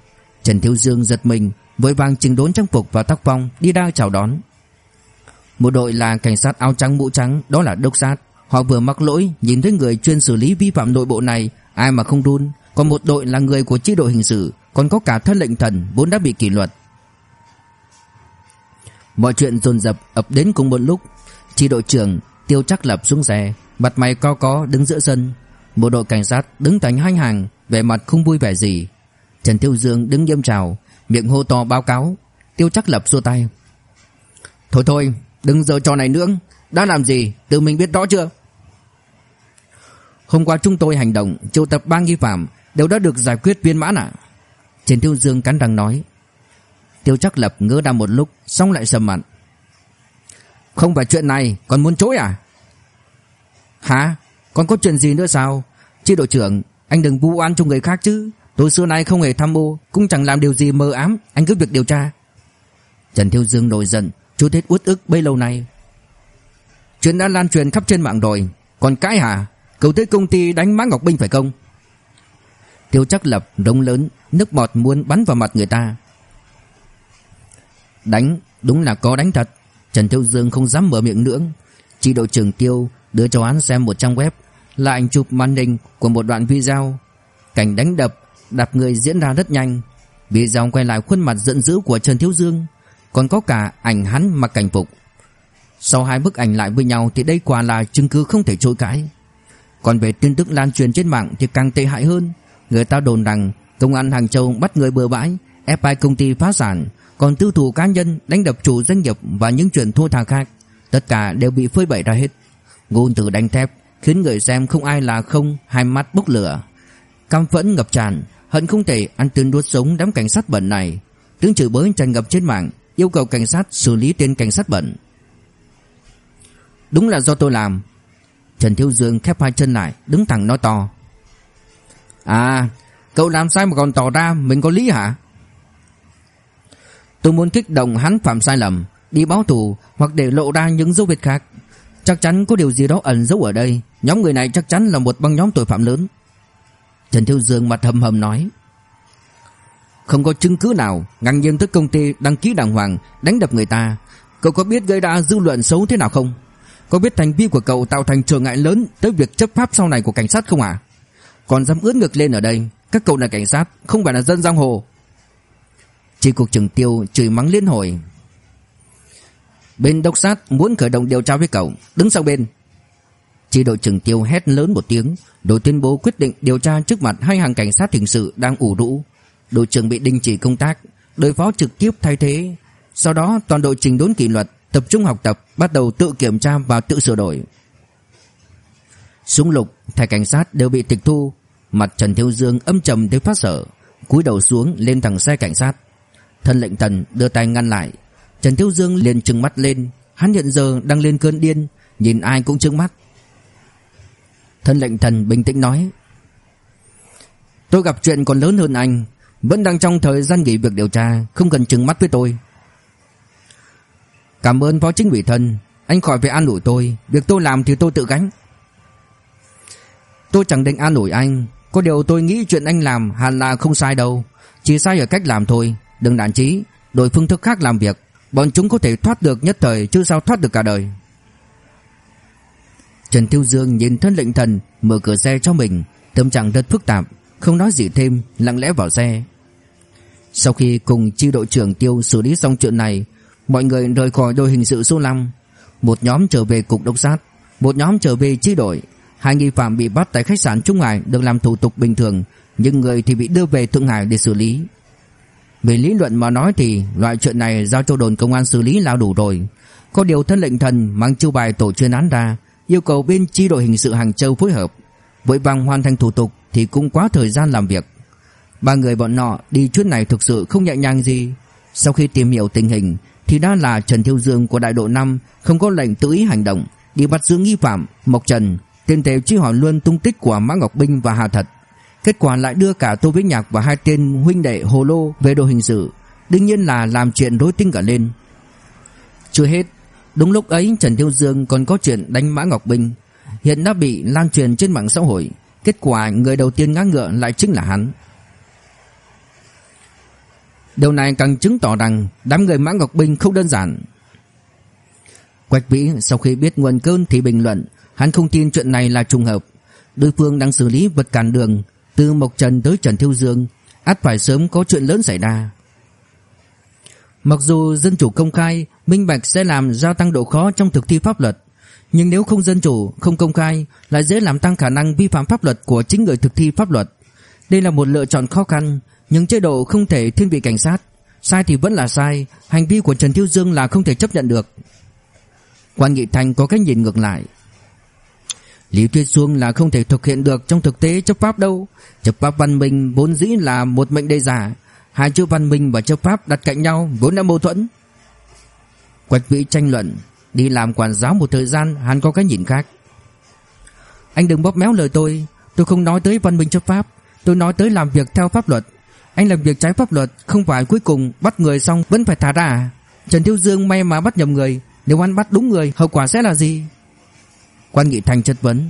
Trần Thiêu Dương giật mình, Vội vàng chỉnh đốn trang phục và tóc phong Đi ra chào đón. Một đội là cảnh sát áo trắng mũ trắng, Đó là đốc sát. Họ vừa mắc lỗi, nhìn thấy người chuyên xử lý vi phạm nội bộ này Ai mà không run, Còn một đội là người của chi đội hình sự, Còn có cả thân lệnh thần vốn đã bị kỷ luật. Mọi chuyện dồn dập ập đến cùng một lúc Chi đội trưởng Tiêu chắc lập xuống xe, Mặt mày co có đứng giữa sân. Một đội cảnh sát đứng thành hai hàng, Vẻ mặt không vui vẻ gì. Trần Tiêu Dương đứng nghiêm chào, Miệng hô to báo cáo. Tiêu chắc lập xua tay. Thôi thôi, đừng giờ trò này nữa. Đã làm gì, tự mình biết rõ chưa? Hôm qua chúng tôi hành động triệu tập ba nghi phạm đều đã được giải quyết viên mãn ạ. Trần Tiêu Dương cắn răng nói. Tiêu Chắc Lập ngỡ ra một lúc, xong lại sầm mặt. Không phải chuyện này, còn muốn chối à? Hả? Còn có chuyện gì nữa sao? Chi đội trưởng, anh đừng vu oan cho người khác chứ. Tôi xưa nay không hề tham ô cũng chẳng làm điều gì mờ ám, anh cứ việc điều tra. Trần Tiêu Dương nổi giận, Chú thích uất ức bấy lâu nay. Chuyện đã lan truyền khắp trên mạng rồi, còn cái hả? Cậu tới công ty đánh Mã Ngọc Binh phải không? Tiêu chắc lập rống lớn, Nước bọt muốn bắn vào mặt người ta. Đánh, Đúng là có đánh thật. Trần Tiêu Dương không dám mở miệng nữa. Chỉ đội trưởng Tiêu đưa cho hắn xem một trang web, Là ảnh chụp màn hình của một đoạn video. Cảnh đánh đập Đạp người diễn ra rất nhanh. Video quay lại khuôn mặt giận dữ của Trần Thiếu Dương. Còn có cả ảnh hắn mặc cảnh phục. Sau hai bức ảnh lại với nhau Thì đây quả là chứng cứ không thể chối cãi còn về tin tức lan truyền trên mạng thì càng tệ hại hơn. Người ta đồn rằng Công an Hàng Châu bắt người bừa bãi, ép ai công ty phá sản, Còn tư thủ cá nhân đánh đập chủ doanh nghiệp Và những chuyện thua thà khác. Tất cả đều bị phơi bày ra hết. Ngôn từ đánh thép Khiến người xem không ai là không, Hai mắt bốc lửa. Cam phẫn ngập tràn, Hận không thể ăn tươi nuốt sống đám cảnh sát bẩn này. Tiếng chửi bới tràn ngập trên mạng, Yêu cầu cảnh sát xử lý tên cảnh sát bẩn. Đúng là do tôi làm Trần Thiếu Dương khép hai chân lại, Đứng thẳng nói to. À cậu làm sai mà còn tỏ ra Mình có lý hả? Tôi muốn kích động hắn phạm sai lầm, Đi báo thù hoặc để lộ ra những dấu vết khác. Chắc chắn có điều gì đó ẩn giấu ở đây. Nhóm người này chắc chắn là một băng nhóm tội phạm lớn. Trần Thiếu Dương mặt hầm hầm nói. Không có chứng cứ nào, Ngang nhiên tới công ty đăng ký đàng hoàng, Đánh đập người ta. Cậu có biết gây ra dư luận xấu thế nào không? Có biết hành vi của cậu tạo thành trở ngại lớn tới việc chấp pháp sau này của cảnh sát không à? Còn dám ướt ngược lên ở đây, các cậu là cảnh sát, không phải là dân giang hồ. chỉ cục trưởng tiêu chửi mắng liên hồi. Bên đốc sát muốn khởi động điều tra với cậu, đứng sau bên. chỉ đội trưởng tiêu hét lớn một tiếng, đội tuyên bố quyết định điều tra trước mặt hai hàng cảnh sát hình sự đang ủ rũ. Đội trưởng bị đình chỉ công tác, đội phó trực tiếp thay thế. Sau đó toàn đội trình đốn kỷ luật tập trung học tập, bắt đầu tự kiểm tra và tự sửa đổi. Súng lục, thẻ cảnh sát đều bị tịch thu, mặt Trần Thiếu Dương âm trầm tới phát sợ, cúi đầu xuống lên thẳng xe cảnh sát. Thân lệnh thần đưa tay ngăn lại. Trần Thiếu Dương liền trừng mắt lên. Hắn hiện giờ đang lên cơn điên Nhìn ai cũng trừng mắt. Thân lệnh thần bình tĩnh nói Tôi gặp chuyện còn lớn hơn anh Vẫn đang trong thời gian nghỉ việc điều tra Không cần trừng mắt với tôi. Cảm ơn phó chính ủy thân Anh khỏi phải an ủi tôi. Việc tôi làm thì tôi tự gánh. Tôi chẳng định an ủi anh. Có điều tôi nghĩ chuyện anh làm hẳn là không sai đâu. Chỉ sai ở cách làm thôi. Đừng đàn trí Đổi phương thức khác làm việc. Bọn chúng có thể thoát được nhất thời, Chứ sao thoát được cả đời. Trần Tiêu Dương nhìn thân lệnh thần, Mở cửa xe cho mình. Tâm trạng rất phức tạp, Không nói gì thêm, Lặng lẽ vào xe. Sau khi cùng chi đội trưởng Tiêu xử lý xong chuyện này Mọi người rời khỏi đội hình sự số 5 Một nhóm trở về cục đốc sát. Một nhóm trở về chi đội. Hai nghi phạm bị bắt tại khách sạn Trung Hải Được làm thủ tục bình thường. Nhưng người thì bị đưa về Thượng Hải để xử lý. Về lý luận mà nói thì Loại chuyện này giao cho đồn công an xử lý là đủ rồi. Có điều thân lệnh thần Mang chiêu bài tổ chuyên án ra, Yêu cầu bên chi đội hình sự Hàng Châu phối hợp. Vội vàng hoàn thành thủ tục Thì cũng quá thời gian làm việc. Ba người bọn nọ đi chuyến này thực sự không nhẹ nhàng gì. Sau khi tìm hiểu tình hình thì đã là Trần Thiêu Dương của đại đội 5 không có lệnh tự ý hành động, đi bắt giữ nghi phạm Mộc Trần, tiền tề truy hỏi luôn tung tích của Mã Ngọc Binh và Hà Thật. Kết quả lại đưa cả Tô Vĩnh Nhạc và hai tên huynh đệ Hồ Lô về đội hình sự, đương nhiên là làm chuyện rối tinh cả lên. Chưa hết, đúng lúc ấy Trần Thiêu Dương còn có chuyện đánh Mã Ngọc Binh, hiện đã bị lan truyền trên mạng xã hội, kết quả người đầu tiên ngã ngựa lại chính là hắn. Điều này càng chứng tỏ rằng đám người Mã Ngọc bình không đơn giản. Quách Vĩ sau khi biết nguồn cơn thì bình luận, hắn không tin chuyện này là trùng hợp. Đối phương đang xử lý vật cản đường, từ Mộc Trần tới Trần Thiêu Dương, ắt phải sớm có chuyện lớn xảy ra. Mặc dù dân chủ công khai, minh bạch sẽ làm gia tăng độ khó trong thực thi pháp luật, nhưng nếu không dân chủ, không công khai, lại dễ làm tăng khả năng vi phạm pháp luật của chính người thực thi pháp luật. Đây là một lựa chọn khó khăn, nhưng chế độ không thể thiên vị cảnh sát. Sai thì vẫn là sai, Hành vi của Trần thiếu Dương là không thể chấp nhận được. Quan Nghị Thành có cái nhìn ngược lại. Lý thuyết Xuông là không thể thực hiện được trong thực tế chấp pháp đâu. Chấp pháp văn minh vốn dĩ là một mệnh đề giả. Hai chữ văn minh và chấp pháp đặt cạnh nhau vốn đã mâu thuẫn. Quách vĩ tranh luận, Đi làm quản giáo một thời gian, hắn có cái nhìn khác. Anh đừng bóp méo lời tôi Tôi không nói tới văn minh chấp pháp, Tôi nói tới làm việc theo pháp luật anh làm việc trái pháp luật, Không phải cuối cùng bắt người xong vẫn phải thả ra Trần Thiếu Dương may mà bắt nhầm người, Nếu anh bắt đúng người, hậu quả sẽ là gì? Quan Nghị Thành chất vấn.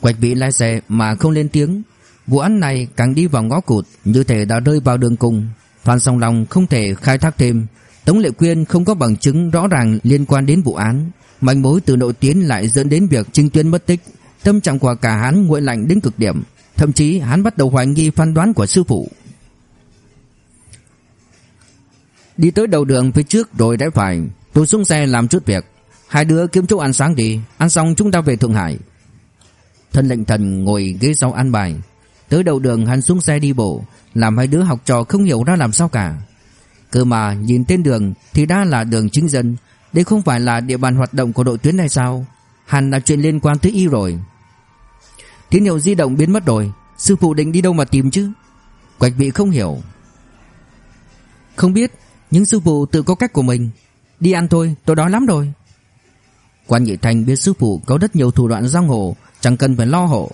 Quạch bị lái xe mà không lên tiếng, Vụ án này càng đi vào ngõ cụt, Như thể đã rơi vào đường cùng. Phan Song Long không thể khai thác thêm. Tống Lệ Quyên không có bằng chứng rõ ràng liên quan đến vụ án. Manh mối từ nội tiến lại dẫn đến việc Trinh Tuyên mất tích. Tâm trạng của cả hắn nguội lạnh đến cực điểm. Thậm chí hắn bắt đầu hoài nghi phán đoán của sư phụ. Đi tới đầu đường phía trước rồi rẽ phải, Tôi xuống xe làm chút việc. Hai đứa kiếm chỗ ăn sáng đi. Ăn xong chúng ta về Thượng Hải. Thân lệnh thần ngồi ghế sau ăn bài. Tới đầu đường hắn xuống xe đi bộ, Làm hai đứa học trò không hiểu ra làm sao cả. Cơ mà nhìn tên đường Thì đã là đường chính dân. Đây không phải là địa bàn hoạt động của đội tuyến này sao? Hẳn là chuyện liên quan tới y rồi. Tín hiệu di động biến mất rồi. Sư phụ định đi đâu mà tìm chứ? Quạch bị không hiểu. Không biết, Nhưng sư phụ tự có cách của mình. Đi ăn thôi, tôi đói lắm rồi. Quan Nhị Thành biết sư phụ có rất nhiều thủ đoạn giang hồ, Chẳng cần phải lo hộ.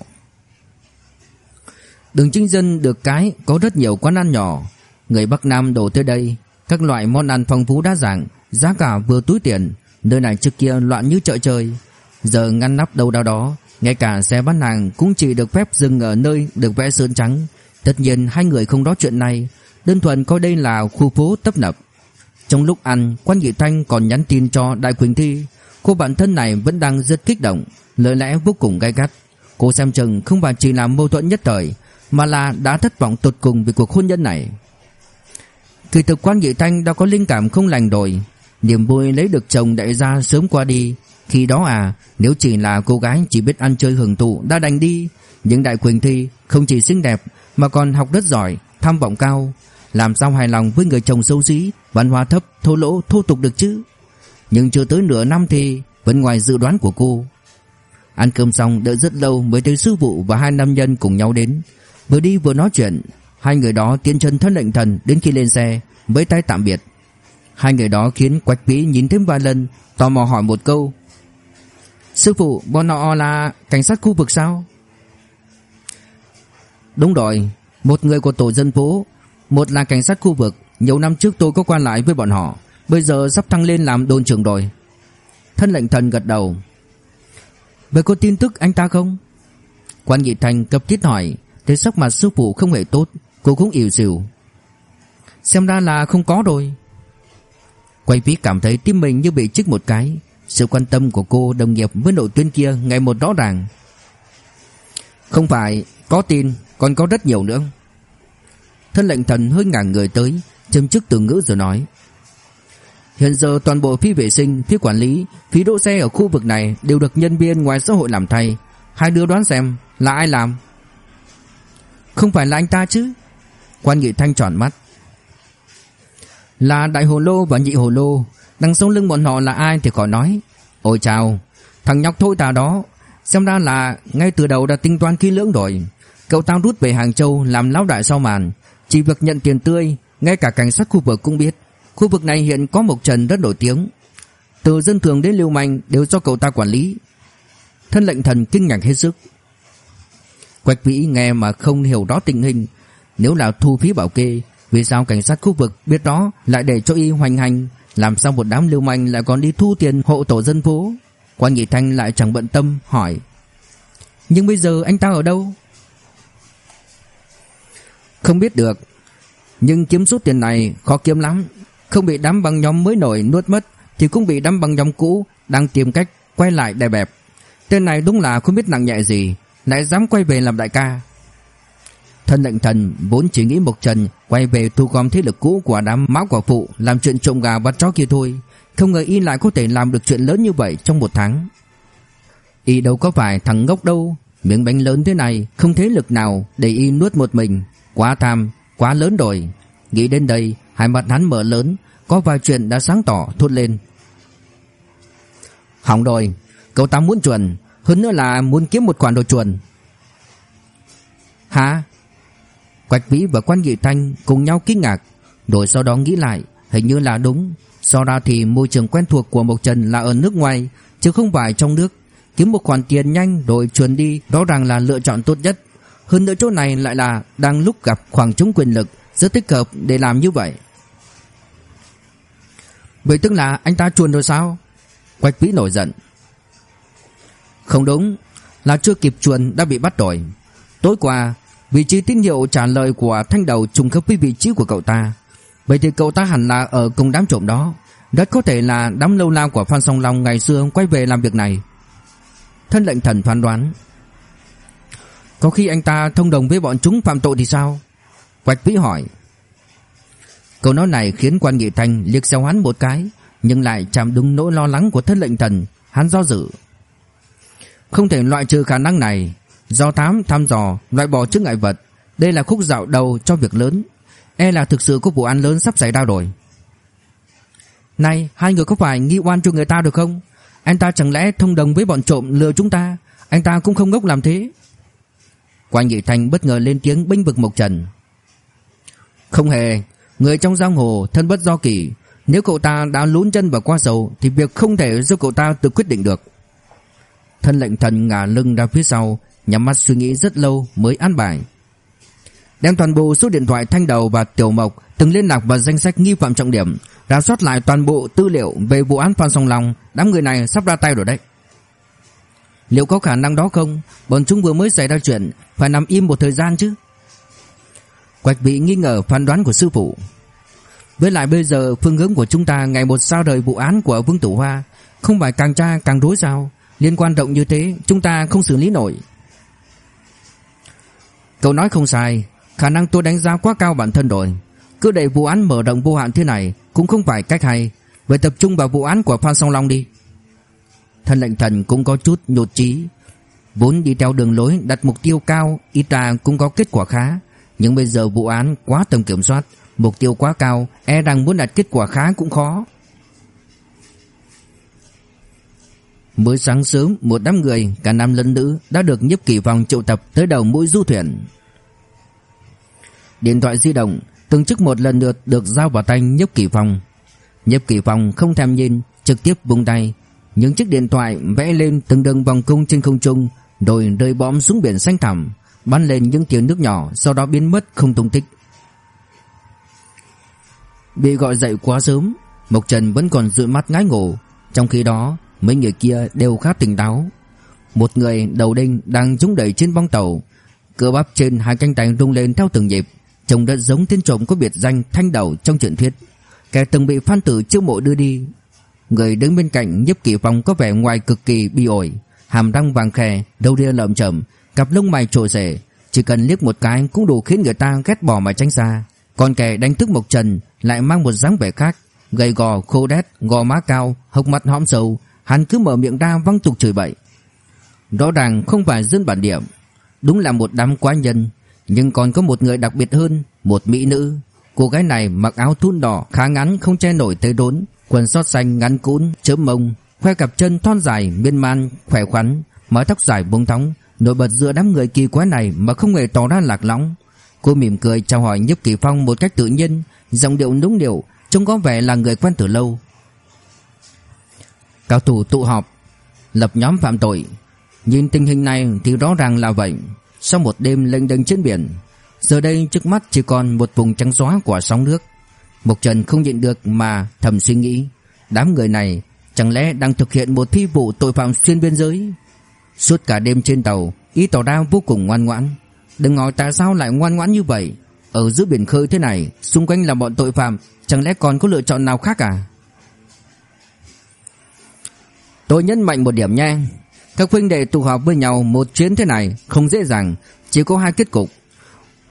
Đường chính dân được cái Có rất nhiều quán ăn nhỏ. Người Bắc Nam đổ tới đây, Các loại món ăn phong phú đa dạng, Giá cả vừa túi tiền. Nơi này trước kia loạn như chợ trời. Giờ ngăn nắp đâu đâu đó ngay cả xe bán hàng cũng chỉ được phép dừng ở nơi được vẽ sơn trắng. Tất nhiên hai người không nói chuyện này, Đơn thuần coi đây là khu phố tấp nập. Trong lúc ăn, Quan Nghị Thanh còn nhắn tin cho Đại Quỳnh Thi. Cô bạn thân này vẫn đang rất kích động, Lời lẽ vô cùng gai gắt. Cô xem chừng không phải chỉ là mâu thuẫn nhất thời, Mà là đã thất vọng tột cùng Về cuộc hôn nhân này. Kỳ thực Quan Nghị Thanh đã có linh cảm không lành rồi. Niềm vui lấy được chồng đại gia sớm qua đi. Khi đó à Nếu chỉ là cô gái chỉ biết ăn chơi hưởng thụ Đã đành đi. Nhưng Đại Quỳnh Thi không chỉ xinh đẹp Mà còn học rất giỏi Tham vọng cao. Làm sao hài lòng với người chồng xấu xí Văn hóa thấp, thô lỗ, thô tục được chứ? Nhưng chưa tới nửa năm thì Vẫn ngoài dự đoán của cô. Ăn cơm xong đợi rất lâu mới thấy sư phụ và hai nam nhân cùng nhau đến. Vừa đi vừa nói chuyện Hai người đó tiến chân thân lệnh thần đến khi lên xe Với tay tạm biệt. Hai người đó khiến Quách Vĩ nhìn thêm vài lần, Tò mò hỏi một câu. Sư phụ, bọn họ là cảnh sát khu vực sao? Đúng rồi, Một người của tổ dân phố, Một là cảnh sát khu vực. Nhiều năm trước tôi có quan lại với bọn họ, Bây giờ sắp thăng lên làm đồn trưởng rồi Thân lệnh thần gật đầu. Vậy có tin tức anh ta không? Quan Nghị Thành cấp thiết hỏi Thấy sắc mặt sư phụ không hề tốt, Cô cũng ỉu xìu. Xem ra là không có rồi. Quay phí cảm thấy tim mình như bị chích một cái Sự quan tâm của cô đồng nghiệp với nội tuyến kia ngày một rõ ràng Không phải Có tin còn có rất nhiều nữa Thân lệnh thần hơi ngả người tới Châm chức từ ngữ rồi nói Hiện giờ toàn bộ phí vệ sinh, phí quản lý, phí đỗ xe ở khu vực này đều được nhân viên ngoài xã hội làm thay. Hai đứa đoán xem là ai làm? Không phải là anh ta chứ? Quan Nghị Thanh tròn mắt. Là Đại Hồ Lô và Nhị Hồ Lô, đằng sau lưng bọn họ là ai thì khỏi nói. Ôi chào, thằng nhóc thôi tà đó, xem ra là ngay từ đầu đã tính toán kỹ lưỡng rồi. Cậu ta rút về Hàng Châu làm lão đại sau màn, chỉ việc nhận tiền tươi, ngay cả cảnh sát khu vực cũng biết. Khu vực này hiện có một trần rất nổi tiếng. Từ dân thường đến lưu manh Đều do cậu ta quản lý. Thân lệnh thần kinh ngạc hết sức. Quách vĩ nghe mà không hiểu rõ tình hình. Nếu là thu phí bảo kê vì sao cảnh sát khu vực biết đó Lại để cho y hoành hành? Làm sao một đám lưu manh lại còn đi thu tiền hộ tổ dân phố? Quan Nghị Thanh lại chẳng bận tâm, hỏi. Nhưng bây giờ anh ta ở đâu? Không biết được. Nhưng kiếm số tiền này khó kiếm lắm. Không bị đám băng nhóm mới nổi nuốt mất, Thì cũng bị đám băng nhóm cũ Đang tìm cách quay lại đè bẹp. Tên này đúng là không biết nặng nhẹ gì, Lại dám quay về làm đại ca. Thân lệnh thần vốn chỉ nghĩ một Trần Quay về thu gom thế lực cũ của đám máu quả phụ Làm chuyện trộm gà bắt chó kia thôi. Không ngờ y lại có thể làm được chuyện lớn như vậy trong một tháng. Y đâu có phải thằng ngốc đâu. Miếng bánh lớn thế này Không thế lực nào để y nuốt một mình. Quá tham, quá lớn rồi. Nghĩ đến đây Hai mắt hắn mở lớn Có vài chuyện đã sáng tỏ thốt lên. Hỏng rồi Cậu ta muốn chuẩn Hơn nữa là muốn kiếm một khoản đồ chuẩn Hả? Quách Vĩ và Quan Nghị Thanh cùng nhau kinh ngạc. Rồi sau đó nghĩ lại, Hình như là đúng. Sau ra thì môi trường quen thuộc của Mộc Trần là ở nước ngoài, Chứ không phải trong nước. Kiếm một khoản tiền nhanh rồi chuồn đi Rõ ràng là lựa chọn tốt nhất. Hơn nữa chỗ này lại là đang lúc gặp khoảng trống quyền lực, Rất thích hợp để làm như vậy. Vậy tức là anh ta chuồn rồi sao? Quách vĩ nổi giận. Không đúng, Là chưa kịp chuồn đã bị bắt rồi. Tối qua Vị trí tín hiệu trả lời của thanh đầu trùng khớp với vị trí của cậu ta. Vậy thì cậu ta hẳn là ở cùng đám trộm đó. Rất có thể là đám lâu lao của Phan Song Long ngày xưa quay về làm việc này. Thân lệnh thần phán đoán. Có khi anh ta thông đồng với bọn chúng phạm tội thì sao? Quách vĩ hỏi. Câu nói này khiến quan nghị thành liếc xéo hắn một cái, Nhưng lại chạm đúng nỗi lo lắng của thân lệnh thần. Hắn do dự. Không thể loại trừ khả năng này. Do thám, thăm dò, loại bỏ chứng ngại vật. Đây là khúc dạo đầu cho việc lớn. E là thực sự có vụ án lớn sắp xảy ra rồi. Này, hai người có phải nghi oan cho người ta được không? Anh ta chẳng lẽ thông đồng với bọn trộm lừa chúng ta? Anh ta cũng không ngốc làm thế. Quan Nghị Thành bất ngờ lên tiếng bênh vực Mộc Trần. Không hề, Người trong giang hồ thân bất do kỳ Nếu cậu ta đã lún chân vào qua sầu, Thì việc không thể do cậu ta tự quyết định được. Thân lệnh thần ngả lưng ra phía sau Nhắm mắt suy nghĩ rất lâu mới an bài. Đem toàn bộ số điện thoại Thanh Đầu và Tiểu Mộc Từng liên lạc vào danh sách nghi phạm trọng điểm, Rà soát lại toàn bộ tư liệu Về vụ án Phan Song Long, Đám người này sắp ra tay rồi đấy. Liệu có khả năng đó không? Bọn chúng vừa mới xảy ra chuyện, Phải nằm im một thời gian chứ? Quạch bị nghi ngờ phán đoán của sư phụ. Với lại bây giờ phương hướng của chúng ta Ngày một sao rời vụ án của Vương Tử Hoa, Không phải càng tra càng rối sao Liên quan rộng như thế, Chúng ta không xử lý nổi. Cậu nói không sai, Khả năng tôi đánh giá quá cao bản thân rồi. Cứ để vụ án mở rộng vô hạn thế này Cũng không phải cách hay. Vậy tập trung vào vụ án của Phan Song Long đi. Thân lệnh thần cũng có chút nhột trí Vốn đi theo đường lối đặt mục tiêu cao, Ít ra cũng có kết quả khá. Nhưng bây giờ vụ án quá tầm kiểm soát, Mục tiêu quá cao E rằng muốn đạt kết quả khá cũng khó. Mới sáng sớm Một đám người Cả nam lẫn nữ Đã được nhiếp kỳ vòng triệu tập Tới đầu mũi du thuyền. Điện thoại di động từng chức một lần lượt được giao vào tay Nhấp Kỳ vòng. Nhấp Kỳ vòng không thèm nhìn, trực tiếp vung tay, những chiếc điện thoại vẽ lên từng đường vòng cung trên không trung, rồi rơi bom xuống biển xanh thẳm, bắn lên những tiếng nước nhỏ, sau đó biến mất không tung tích. Bị gọi dậy quá sớm, Mộc Trần vẫn còn dụi mắt ngái ngủ, trong khi đó mấy người kia đều khá tỉnh táo. Một người đầu đinh đang chống đẩy trên bong tàu, cơ bắp trên hai cánh tay rung lên theo từng nhịp, trông đã giống tên trộm có biệt danh thanh đầu trong truyện thuyết. Kẻ từng bị Phan Tử chiêu mộ đưa đi. Người đứng bên cạnh Nhiếp Kỳ Phong có vẻ ngoài cực kỳ bi ổi, hàm răng vàng khè, đầu ria lợm chởm, cặp lông mày trồi rể, chỉ cần liếc một cái cũng đủ khiến người ta ghét bỏ mà tránh xa. Còn kẻ đánh thức Mộc Trần lại mang một dáng vẻ khác, gầy gò, khô đét, gò má cao, hốc mắt hõm sâu, hắn cứ mở miệng ra văng tục chửi bậy. Rõ ràng không phải dân bản địa, đúng là một đám quá nhân, nhưng còn có một người đặc biệt hơn, một mỹ nữ. Cô gái này mặc áo thun đỏ khá ngắn không che nổi tới đốn, quần sót xanh ngắn cũn, chớm mông, khoe cặp chân thon dài miên man, khỏe khoắn, mái tóc dài buông thóng, nổi bật giữa đám người kỳ quái này mà không hề tỏ ra lạc lõng. Cô mỉm cười chào hỏi Nhiếp Kỳ Phong một cách tự nhiên, giọng điệu nũng điệu, trông có vẻ là người quen từ lâu. Cao thủ tụ họp, lập nhóm phạm tội. Nhìn tình hình này thì rõ ràng là vậy. Sau một đêm lênh đênh trên biển, giờ đây trước mắt chỉ còn một vùng trắng xóa của sóng nước. Mộc Trần không nhịn được mà thầm suy nghĩ, đám người này chẳng lẽ đang thực hiện một phi vụ tội phạm xuyên biên giới? Suốt cả đêm trên tàu, ý tỏ ra vô cùng ngoan ngoãn. Đừng hỏi tại sao lại ngoan ngoãn như vậy. Ở giữa biển khơi thế này, xung quanh là bọn tội phạm, chẳng lẽ còn có lựa chọn nào khác à? Tôi nhấn mạnh một điểm nha. Các huynh đệ tụ họp với nhau một chuyến thế này không dễ dàng, chỉ có hai kết cục.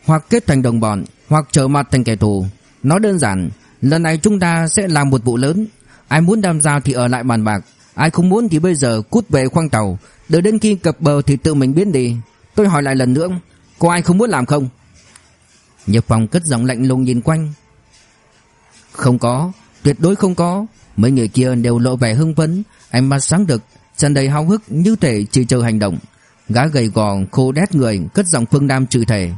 Hoặc kết thành đồng bọn, hoặc trở mặt thành kẻ thù. Nói đơn giản, lần này chúng ta sẽ làm một vụ lớn. Ai muốn tham gia thì ở lại bàn bạc, ai không muốn thì bây giờ cút về khoang tàu, đợi đến khi cập bờ thì tự mình biến đi. Tôi hỏi lại lần nữa, có ai không muốn làm không? Nhập phòng cất giọng lạnh lùng nhìn quanh. Không có, tuyệt đối không có. Mấy người kia đều lộ vẻ hưng phấn, ánh mắt sáng rực, tràn đầy háo hức như thể chỉ chờ hành động. Gã gầy gò khô đét người cất giọng phương nam trừ thể.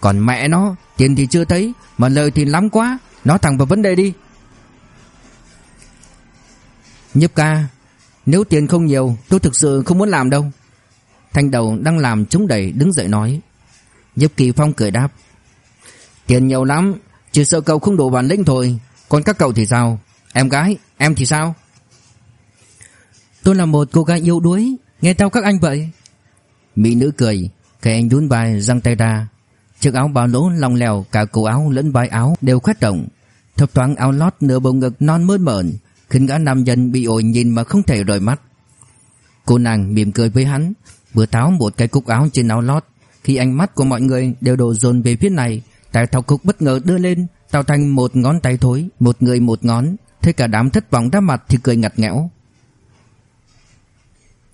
Còn mẹ nó, tiền thì chưa thấy, mà lời thì lắm quá, nó thẳng vào vấn đề đi. Nhấp ca, nếu tiền không nhiều, tôi thực sự không muốn làm đâu. Thanh đầu đang làm chống đẩy đứng dậy nói. Nhấp kỳ phong cười đáp. Tiền nhiều lắm, chỉ sợ cậu không đủ bản lĩnh thôi. Còn các cậu thì sao? Em gái, em thì sao? Tôi là một cô gái yêu đuối, nghe theo các anh vậy. Mỹ nữ cười, cái anh nhún vai răng tay ra. Chiếc áo bao lỗ lòng lèo cả cổ áo lẫn vai áo đều khoét rộng. Thập thoáng áo lót nửa bầu ngực non mơn mởn, khiến gã nam nhân bị ổi nhìn mà không thể rời mắt. Cô nàng mỉm cười với hắn, vừa tháo một cái cúc áo trên áo lót. Khi ánh mắt của mọi người đều đổ dồn về phía này, tài thọc cúc bất ngờ đưa lên, tạo thành một ngón tay thối, một người một ngón. Thấy cả đám thất vọng đáp mặt thì cười ngặt nghẽo.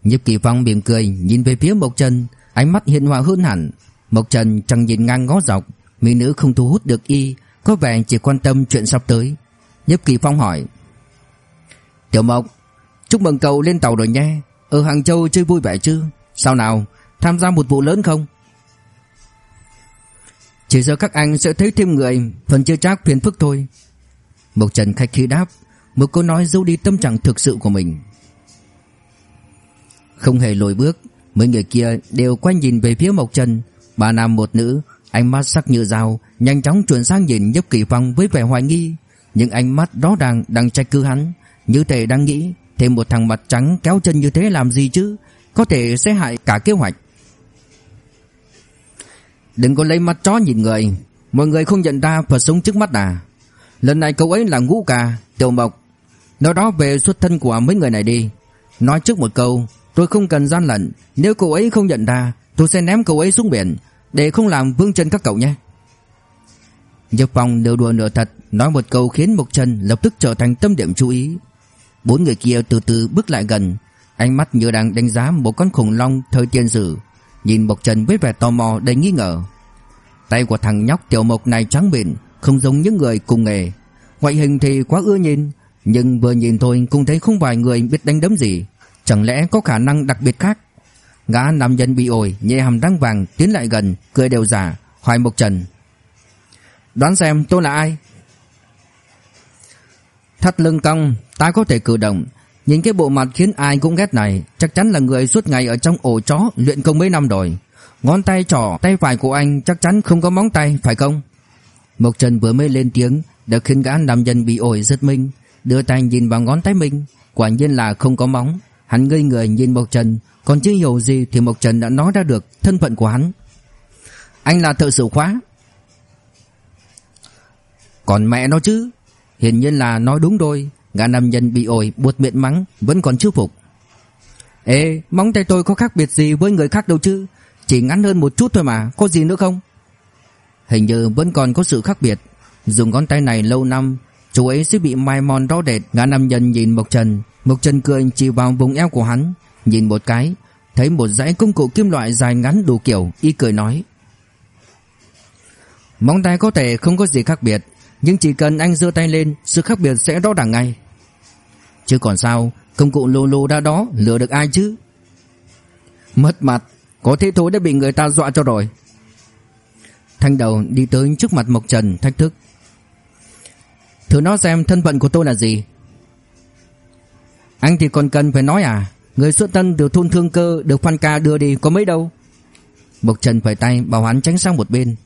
Nhiếp Kỳ Phong mỉm cười nhìn về phía Mộc Trần, ánh mắt hiện hòa hơn hẳn. Mộc Trần chẳng nhìn ngang ngó dọc, mỹ nữ không thu hút được y, có vẻ chỉ quan tâm chuyện sắp tới. Nhiếp Kỳ Phong hỏi: "Tiểu Mộc, chúc mừng cậu lên tàu rồi nha, ở Hàng Châu chơi vui vẻ chứ? Sao nào, tham gia một vụ lớn không?" Chỉ sợ các anh sẽ thấy thêm người, phần chưa chắc phiền phức thôi. Mộc Trần khách khí đáp, một câu nói giấu đi tâm trạng thực sự của mình. Không hề lùi bước, mấy người kia đều quay nhìn về phía Mộc Trần, ba nam một nữ, ánh mắt sắc như dao, nhanh chóng chuyển sang nhìn Nhấp Kỳ Phong với vẻ hoài nghi, nhưng ánh mắt rõ ràng đang trách cứ hắn, như thể đang nghĩ, thêm một thằng mặt trắng kéo chân như thế làm gì chứ, có thể sẽ hại cả kế hoạch. Đừng có lấy mắt chó nhìn người, mọi người không nhận ra Phật sống trước mắt à? Lần này cậu ấy là ngũ ca, Tiểu Mộc. Nói đó về xuất thân của mấy người này đi. Nói trước một câu, Tôi không cần gian lận Nếu cậu ấy không nhận ra Tôi sẽ ném cậu ấy xuống biển Để không làm vương chân các cậu nhé Nhật Phong nửa đùa nửa thật Nói một câu khiến Mộc Trần lập tức trở thành tâm điểm chú ý Bốn người kia từ từ bước lại gần Ánh mắt như đang đánh giá một con khủng long thời tiên sử Nhìn Mộc Trần với vẻ tò mò đầy nghi ngờ. Tay của thằng nhóc tiểu mộc này trắng mịn Không giống những người cùng nghề. Ngoại hình thì quá ưa nhìn, Nhưng vừa nhìn thôi cũng thấy không vài người biết đánh đấm gì. Chẳng lẽ có khả năng đặc biệt khác? Gã nam nhân bị ổi, Nhẹ hàm răng vàng, tiến lại gần, Cười đều giả, Hỏi Mộc Trần. Đoán xem tôi là ai? Thắt lưng cong, Ta có thể cử động. Nhìn cái bộ mặt khiến ai cũng ghét này, Chắc chắn là người suốt ngày ở trong ổ chó Luyện công mấy năm rồi. Ngón tay trỏ, tay phải của anh chắc chắn không có móng tay, phải không? Mộc Trần vừa mới lên tiếng, Đã khiến gã nam nhân bị ổi giật mình, Đưa tay nhìn vào ngón tay mình, Quả nhiên là không có móng. Hắn ngây người nhìn Mộc Trần, Còn chưa hiểu gì thì Mộc Trần đã nói ra được thân phận của hắn. Anh là thợ sửa khóa. Còn mẹ nó chứ? Hiển nhiên là nói đúng rồi Gã nam nhân bị ổi buột miệng mắng, Vẫn còn chưa phục. Ê, móng tay tôi có khác biệt gì với người khác đâu chứ? Chỉ ngắn hơn một chút thôi mà, Có gì nữa không? Hình như vẫn còn có sự khác biệt. Dùng ngón tay này lâu năm, Chú ấy sẽ bị mai mòn rõ rệt Gã nam nhân nhìn Mộc Trần. Mộc Trần cười chỉ vào vùng eo của hắn, Nhìn một cái, Thấy một dãy công cụ kim loại dài ngắn đủ kiểu, Y cười nói. Móng tay có thể không có gì khác biệt, Nhưng chỉ cần anh giơ tay lên, Sự khác biệt sẽ rõ ràng ngay. Chứ còn sao? Công cụ lô lô đã đó, lừa được ai chứ? Mất mặt. Có thế thôi đã bị người ta dọa cho rồi. Thanh đầu đi tới trước mặt Mộc Trần, thách thức. Thử nói xem thân phận của tôi là gì? Anh thì còn cần phải nói à? Người xuất thân từ thôn thương cơ, Được Phan Ca đưa đi, có mấy đâu? Mộc Trần phải tay, bảo hắn tránh sang một bên.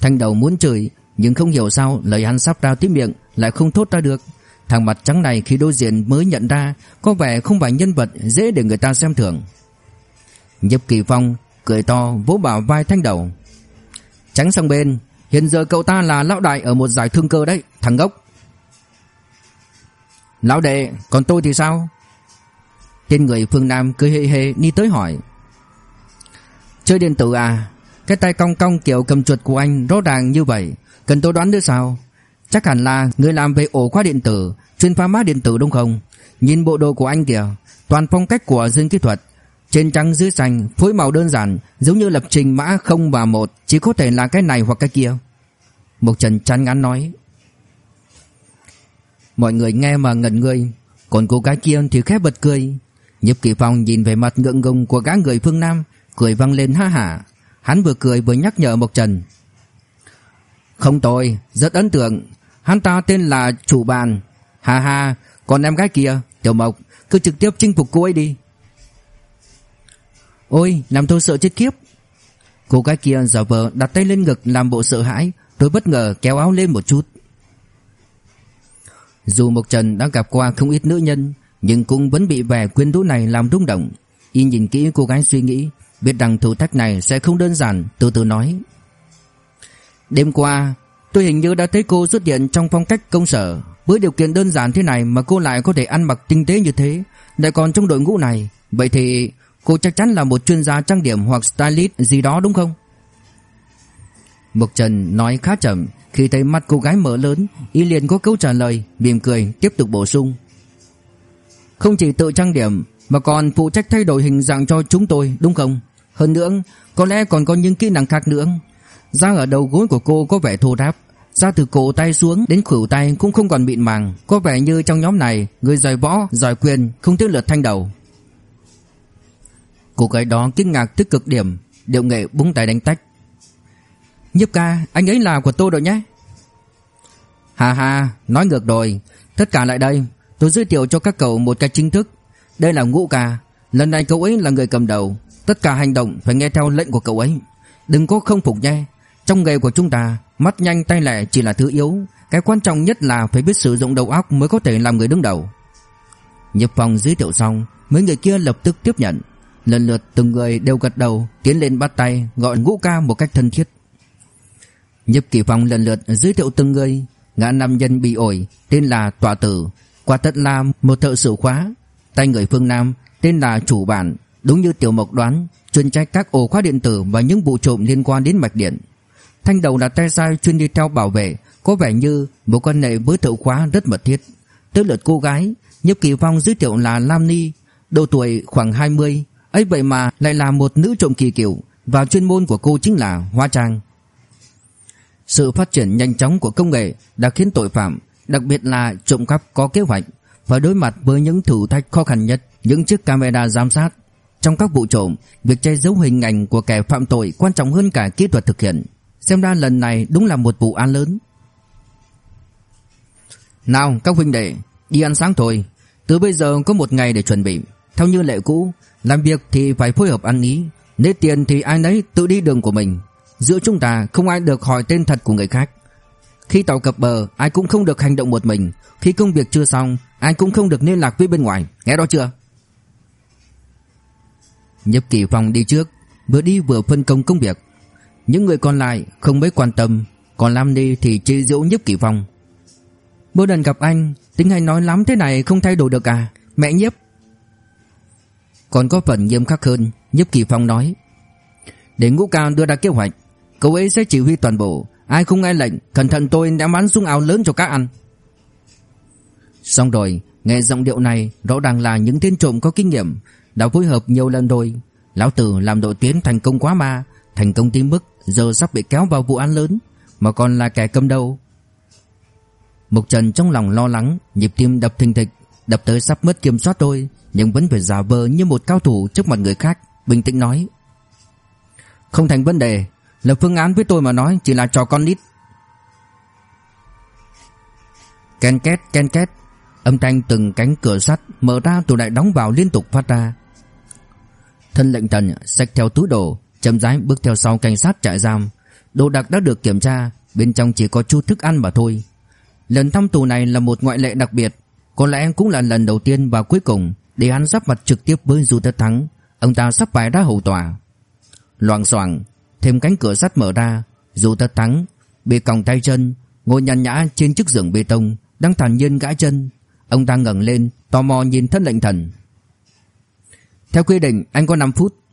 Thanh đầu muốn chửi, Nhưng không hiểu sao lời hắn sắp ra tiếp miệng Lại không thốt ra được. Thằng mặt trắng này khi đối diện mới nhận ra Có vẻ không phải nhân vật dễ để người ta xem thường. Nhấp Kỳ Phong cười to vỗ bảo vai thanh đầu. Tránh sang bên, Hiện giờ cậu ta là lão đại ở một giải thương cơ đấy, Thằng gốc. Lão đệ, còn tôi thì sao? Tên người phương Nam cười hê hê đi tới hỏi. Chơi điện tử à? Cái tay cong cong kiểu cầm chuột của anh rõ ràng như vậy, Cần tôi đoán nữa sao? Chắc hẳn là người làm về ổ khóa điện tử Chuyên phá mã điện tử đúng không Nhìn bộ đồ của anh kìa Toàn phong cách của dương kỹ thuật trên trắng dưới xanh, phối màu đơn giản, giống như lập trình mã 0 và 1, chỉ có thể là cái này hoặc cái kia. một Trần chán ngán nói. Mọi người nghe mà ngẩn người, còn cô gái kia thì khép bật cười. Nhếp Kỳ Phong nhìn về mặt ngượng ngùng của gã người phương Nam, cười văng lên ha hả. Hắn vừa cười vừa nhắc nhở Mộc Trần. Không tôi, rất ấn tượng. Hắn ta tên là Chủ Bàn. Ha ha, còn em gái kia, Tiểu Mộc, cứ trực tiếp chinh phục cô ấy đi. Ôi làm tôi sợ chết kiếp Cô gái kia giả vờ đặt tay lên ngực Làm bộ sợ hãi Rồi bất ngờ kéo áo lên một chút Dù Mộc Trần đã gặp qua không ít nữ nhân Nhưng cũng vẫn bị vẻ quyến rũ này làm rung động Y nhìn kỹ cô gái suy nghĩ Biết rằng thử thách này sẽ không đơn giản Từ từ nói Đêm qua, tôi hình như đã thấy cô xuất hiện trong phong cách công sở Với điều kiện đơn giản thế này Mà cô lại có thể ăn mặc tinh tế như thế, Lại còn trong đội ngũ này Vậy thì Cô chắc chắn là một chuyên gia trang điểm hoặc stylist gì đó đúng không? Mộc Trần nói khá chậm, Khi thấy mắt cô gái mở lớn, Y liền có câu trả lời, mỉm cười, tiếp tục bổ sung Không chỉ tự trang điểm, Mà còn phụ trách thay đổi hình dạng cho chúng tôi, đúng không? Hơn nữa, Có lẽ còn có những kỹ năng khác nữa Da ở đầu gối của cô có vẻ thô ráp. Da từ cổ tay xuống đến khuỷu tay cũng không còn mịn màng. Có vẻ như trong nhóm này Người giỏi võ, giỏi quyền Không tiếc lượt thanh đầu. Cô gái đó kinh ngạc tới cực điểm. Điệu nghệ búng tay đánh tách. Nhiếp ca anh ấy là của tôi rồi nhé. Hà hà Nói ngược rồi. Tất cả lại đây. Tôi giới thiệu cho các cậu một cách chính thức. Đây là ngũ ca. Lần này cậu ấy là người cầm đầu. Tất cả hành động phải nghe theo lệnh của cậu ấy. Đừng có không phục nhé. Trong nghề của chúng ta, Mắt nhanh tay lẹ chỉ là thứ yếu. Cái quan trọng nhất là phải biết sử dụng đầu óc Mới có thể làm người đứng đầu. Nhập phòng giới thiệu xong, Mấy người kia lập tức tiếp nhận. Lần lượt từng người đều gật đầu, Tiến lên bắt tay, gọi ngũ ca một cách thân thiết. Nhập Kỳ phòng lần lượt giới thiệu từng người. Ngã nam nhân bị ổi, Tên là Tòa Tử. Quả thật là một thợ sửa khóa. Tay người phương Nam, Tên là Chủ Bản. Đúng như Tiểu Mộc đoán, Chuyên trách các ổ khóa điện tử Và những vụ trộm liên quan đến mạch điện. Thanh đầu là tay sai chuyên đi theo bảo vệ Có vẻ như một quan hệ với thợ khóa rất mật thiết Tới lượt cô gái Nhếp Kỳ Phong giới thiệu là Lam Ni Độ tuổi khoảng 20 ấy vậy mà lại là một nữ trộm kỳ kiểu và chuyên môn của cô chính là hóa trang. Sự phát triển nhanh chóng của công nghệ đã khiến tội phạm, đặc biệt là trộm cắp có kế hoạch, phải đối mặt với những thử thách khó khăn nhất, những chiếc camera giám sát. Trong các vụ trộm, việc che giấu hình ảnh của kẻ phạm tội quan trọng hơn cả kỹ thuật thực hiện. Xem ra lần này đúng là một vụ án lớn. Nào, các huynh đệ, Đi ăn sáng thôi. Từ bây giờ có một ngày để chuẩn bị. Theo như lệ cũ, Làm việc thì phải phối hợp ăn ý. Nếu tiền thì ai nấy tự đi đường của mình. Giữa chúng ta không ai được hỏi tên thật của người khác. Khi tàu cập bờ, Ai cũng không được hành động một mình. Khi công việc chưa xong, Ai cũng không được liên lạc với bên ngoài. Nghe đó chưa? Nhập kỳ phòng đi trước, Vừa đi vừa phân công công việc. Những người còn lại không mấy quan tâm, Còn Lam đi thì chê dỗ nhếp kỳ phong Mỗi lần gặp anh, Tính hay nói lắm thế này không thay đổi được à? Mẹ nhiếp Còn có phần nghiêm khắc hơn Nhiếp kỳ phong nói. Để ngũ cao đưa ra kế hoạch, Cậu ấy sẽ chỉ huy toàn bộ. Ai không nghe lệnh, Cẩn thận tôi đã bắn súng áo lớn cho các ăn Xong rồi, Nghe giọng điệu này, Rõ ràng là những tên trộm có kinh nghiệm. Đã phối hợp nhiều lần rồi. Lão Tử làm đội tiến thành công quá ma. Thành công tiến mức Giờ sắp bị kéo vào vụ án lớn, Mà còn là kẻ cầm đầu. Mục Trần trong lòng lo lắng, Nhịp tim đập thình thịch, Đập tới sắp mất kiểm soát tôi Nhưng vẫn phải giả vờ như một cao thủ trước mặt người khác, Bình tĩnh nói. Không thành vấn đề Lập phương án với tôi mà nói chỉ là trò con nít. Ken két ken két, Âm thanh từng cánh cửa sắt mở ra từ đại đóng vào liên tục phát ra. Thân lệnh trần xách theo túi đồ chậm rãi bước theo sau cảnh sát trại giam. Đồ đạc đã được kiểm tra, Bên trong chỉ có chút thức ăn mà thôi. Lần thăm tù này là một ngoại lệ đặc biệt. Có lẽ cũng là lần đầu tiên và cuối cùng Để hắn sắp mặt trực tiếp với Du Tất Thắng. Ông ta sắp phải ra hậu tòa. Loàng soảng Thêm cánh cửa sắt mở ra. Du Tất Thắng Bị còng tay chân, Ngồi nhàn nhã trên chiếc giường bê tông, Đang thản nhiên gãi chân. Ông ta ngẩng lên, tò mò nhìn thân lệnh thần. Theo quy định, anh có 5 phút.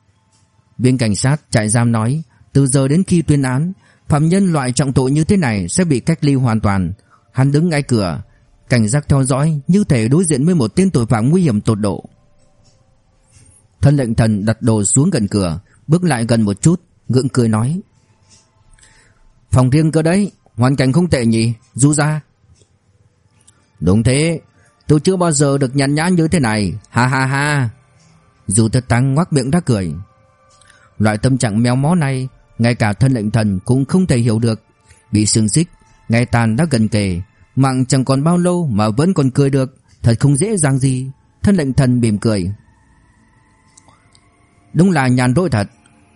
Viên cảnh sát, trại giam nói, Từ giờ đến khi tuyên án, Phạm nhân loại trọng tội như thế này Sẽ bị cách ly hoàn toàn. Hắn đứng ngay cửa, Cảnh giác theo dõi Như thể đối diện với một tên tội phạm nguy hiểm tột độ. Thân lệnh thần đặt đồ xuống gần cửa, Bước lại gần một chút, Gượng cười nói, Phòng riêng cơ đấy, Hoàn cảnh không tệ nhỉ, Du ra Đúng thế, Tôi chưa bao giờ được nhàn nhã như thế này, Ha ha ha. Dù thật tăng ngoác miệng ra cười. Loại tâm trạng méo mó này, Ngay cả thân lệnh thần cũng không thể hiểu được. Bị xương xích Ngày tàn đã gần kề. Mạng chẳng còn bao lâu mà vẫn còn cười được. Thật không dễ dàng gì. Thân lệnh thần mỉm cười. Đúng là nhàn rỗi thật.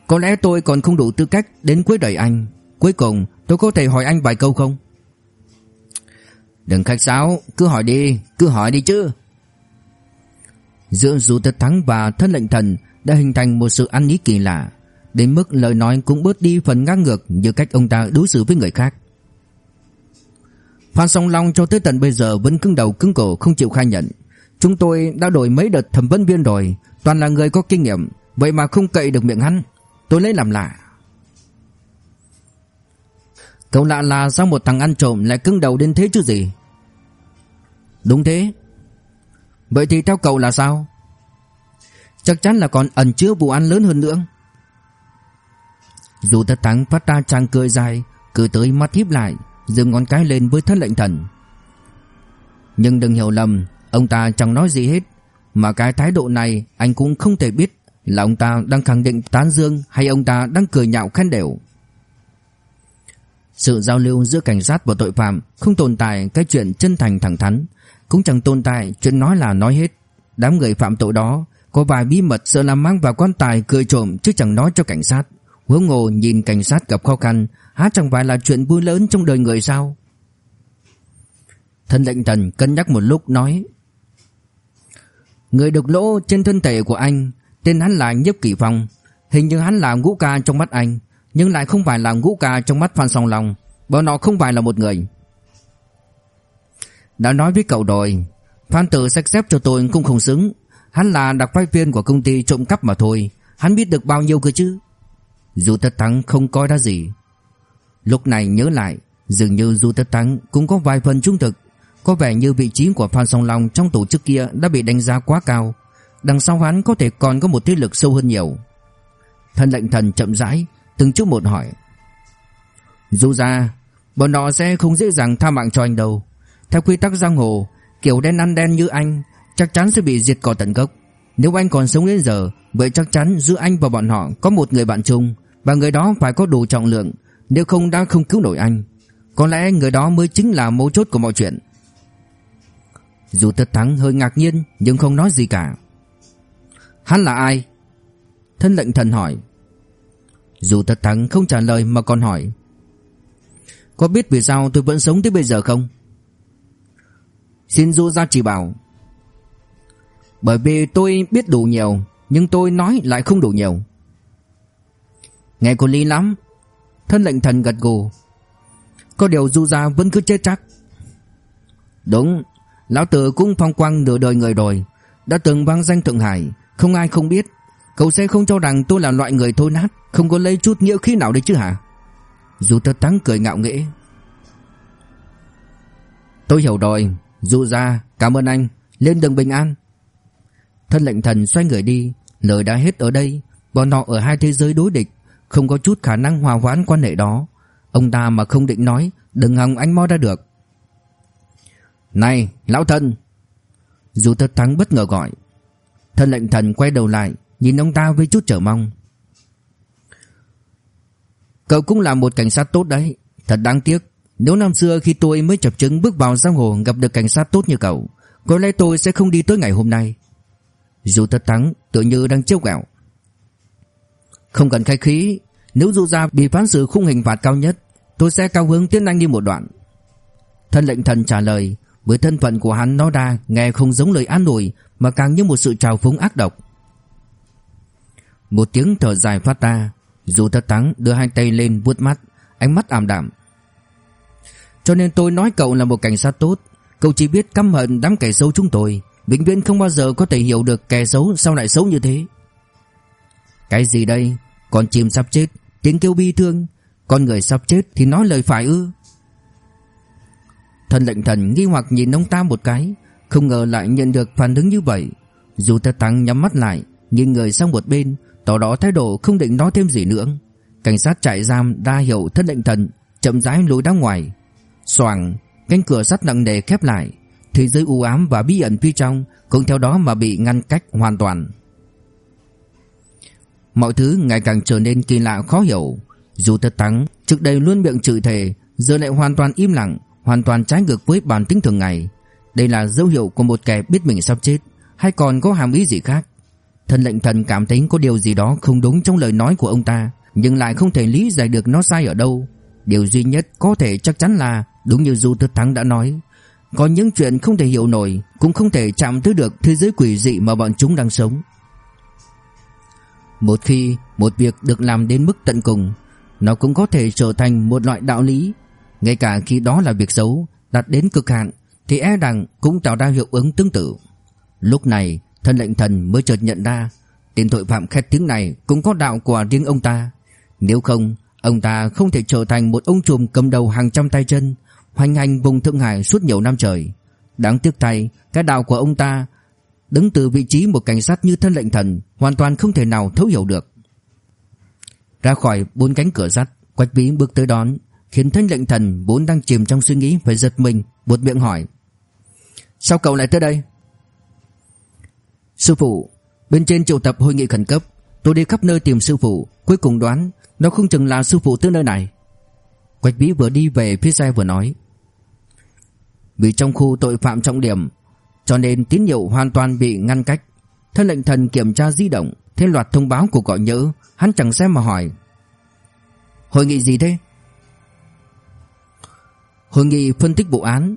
Có lẽ tôi còn không đủ tư cách đến cuối đời anh. Cuối cùng, tôi có thể hỏi anh vài câu không? Đừng khách sáo. Cứ hỏi đi. Cứ hỏi đi chứ. Giữa dù tất thắng và thân lệnh thần Đã hình thành một sự ăn ý kỳ lạ. Đến mức lời nói cũng bớt đi phần ngang ngược Như cách ông ta đối xử với người khác Phan Song Long cho tới tận bây giờ vẫn cứng đầu cứng cổ không chịu khai nhận. Chúng tôi đã đổi mấy đợt thẩm vấn viên rồi, toàn là người có kinh nghiệm, vậy mà không cậy được miệng hắn. Tôi lấy làm lạ. Cậu lạ là sao một thằng ăn trộm lại cứng đầu đến thế chứ gì? Đúng thế. Vậy thì theo cậu là sao? Chắc chắn là còn ẩn chứa vụ án lớn hơn nữa. Dù tất thắng phát ra trang cười dài, cười tới mắt híp lại, Dừng ngón cái lên với thân lệnh thần. Nhưng đừng hiểu lầm Ông ta chẳng nói gì hết Mà cái thái độ này anh cũng không thể biết Là ông ta đang khẳng định tán dương Hay ông ta đang cười nhạo khen đều. Sự giao lưu giữa cảnh sát và tội phạm Không tồn tại cái chuyện chân thành thẳng thắn Cũng chẳng tồn tại chuyện nói là nói hết. Đám người phạm tội đó Có vài bí mật sợ làm mang vào quan tài cười trộm Chứ chẳng nói cho cảnh sát. Huống ngộ nhìn cảnh sát gặp khó khăn, Há chẳng phải là chuyện vui lớn trong đời người sao? Thân lệnh thần cân nhắc một lúc nói, Người được lỗ trên thân thể của anh, Tên hắn là Nhiếp Kỷ Phong. Hình như hắn là ngũ ca trong mắt anh, Nhưng lại không phải là ngũ ca trong mắt Phan Song Long. Bọn nó không phải là một người. Đã nói với cậu rồi, Phan Tử sách xếp cho tôi cũng không xứng. Hắn là đặc phái viên của công ty trộm cắp mà thôi. Hắn biết được bao nhiêu cơ chứ? Dù tất thắng không coi ra gì. Lúc này nhớ lại, Dường như Du Tất Thắng cũng có vài phần trung thực. Có vẻ như vị trí của Phan Song Long Trong tổ chức kia đã bị đánh giá quá cao. Đằng sau hắn có thể còn có một thế lực sâu hơn nhiều. Thân lệnh thần chậm rãi, Từng chút một hỏi. Dù ra, Bọn họ sẽ không dễ dàng tha mạng cho anh đâu. Theo quy tắc giang hồ, Kiểu đen ăn đen như anh, Chắc chắn sẽ bị diệt cỏ tận gốc. Nếu anh còn sống đến giờ, Vậy chắc chắn giữa anh và bọn họ Có một người bạn chung. Và người đó phải có đủ trọng lượng. Nếu không đã không cứu nổi anh, Có lẽ người đó mới chính là mấu chốt của mọi chuyện. Dù tất thắng hơi ngạc nhiên, Nhưng không nói gì cả. Hắn là ai? Thân lệnh thần hỏi. Dù tất thắng không trả lời mà còn hỏi. Có biết vì sao tôi vẫn sống tới bây giờ không? Xin du ra chỉ bảo. Bởi vì tôi biết đủ nhiều, Nhưng tôi nói lại không đủ nhiều. Nghe có lý lắm. Thân lệnh thần gật gù. Có điều du gia vẫn cứ chết chắc. Đúng, Lão tử cũng phong quang nửa đời người rồi. Đã từng vang danh Thượng Hải, Không ai không biết. Cậu sẽ không cho rằng tôi là loại người thối nát, Không có lấy chút nghĩa khí nào đấy chứ hả? Du tớ thắng cười ngạo nghễ. Tôi hiểu rồi Dù ra cảm ơn anh. Lên đường bình an. Thân lệnh thần xoay người đi, Lời đã hết ở đây. Bọn họ ở hai thế giới đối địch. Không có chút khả năng hòa hoãn quan hệ đó Ông ta mà không định nói Đừng hòng anh mò ra được Này lão thân Dù thất thắng bất ngờ gọi Thân lệnh thần quay đầu lại Nhìn ông ta với chút chờ mong Cậu cũng là một cảnh sát tốt đấy Thật đáng tiếc nếu năm xưa khi tôi mới chập chứng bước vào giang hồ gặp được cảnh sát tốt như cậu, có lẽ tôi sẽ không đi tới ngày hôm nay. Dù thật thắng, tự như đang trêu gẹo. Không cần khai khí, nếu dù ra bị phán xử khung hình phạt cao nhất, tôi sẽ cao hướng tiến anh đi một đoạn. Thân lệnh thần trả lời, với thân phận của hắn nói ra nghe không giống lời an ủi mà càng như một sự trào phúng ác độc. Một tiếng thở dài phát ra, dù thất thắng đưa hai tay lên vuốt mắt, ánh mắt ảm đạm. Cho nên tôi nói cậu là một cảnh sát tốt Cậu chỉ biết căm hận đám kẻ xấu chúng tôi Vĩnh viễn không bao giờ có thể hiểu được kẻ xấu sao lại xấu như thế cái gì đây? Con chim sắp chết Tiếng kêu bi thương. Con người sắp chết thì nói lời phải ư? Thần lệnh thần nghi hoặc nhìn ông ta một cái Không ngờ lại nhận được phản ứng như vậy. Dù ta tăng nhắm mắt lại Nhìn người sang một bên Tỏ đó thái độ không định nói thêm gì nữa. Cảnh sát trại giam đa hiệu thân lệnh thần Chậm rãi lối ra ngoài. Soảng, cánh cửa sắt nặng nề khép lại, thế giới u ám và bí ẩn phía trong cũng theo đó mà bị ngăn cách hoàn toàn. Mọi thứ ngày càng trở nên kỳ lạ khó hiểu, dù tất thắng trước đây luôn miệng chửi thề, giờ lại hoàn toàn im lặng, hoàn toàn trái ngược với bản tính thường ngày. Đây là dấu hiệu của một kẻ biết mình sắp chết, hay còn có hàm ý gì khác? Thần lệnh thần cảm thấy có điều gì đó không đúng trong lời nói của ông ta, nhưng lại không thể lý giải được nó sai ở đâu. Điều duy nhất có thể chắc chắn là Đúng như Du Tất Thắng đã nói Có những chuyện không thể hiểu nổi Cũng không thể chạm tới được thế giới quỷ dị mà bọn chúng đang sống một khi một việc được làm đến mức tận cùng Nó cũng có thể trở thành một loại đạo lý. Ngay cả khi đó là việc xấu Đạt đến cực hạn Thì e rằng cũng tạo ra hiệu ứng tương tự. Lúc này thân lệnh thần mới chợt nhận ra Tên tội phạm khét tiếng này cũng có đạo của riêng ông ta. Nếu không Ông ta không thể trở thành một ông trùm cầm đầu hàng trăm tay chân hoành hành vùng Thượng Hải suốt nhiều năm trời. Đáng tiếc thay, cái đạo của ông ta đứng từ vị trí một cảnh sát như thân lệnh thần hoàn toàn không thể nào thấu hiểu được. Ra khỏi bốn cánh cửa sắt, Quách bí bước tới đón, khiến thân lệnh thần vốn đang chìm trong suy nghĩ phải giật mình, buột miệng hỏi: "Sao cậu lại tới đây?" "Sư phụ, bên trên triệu tập hội nghị khẩn cấp, tôi đi khắp nơi tìm sư phụ, cuối cùng đoán nó không chừng là sư phụ tới nơi này." Quách bí vừa đi về phía xe vừa nói: vì trong khu tội phạm trọng điểm cho nên tín hiệu hoàn toàn bị ngăn cách. Thân lệnh thần kiểm tra di động Thêm loạt thông báo của gọi nhớ Hắn chẳng xem mà hỏi. Hội nghị gì thế? Hội nghị phân tích vụ án.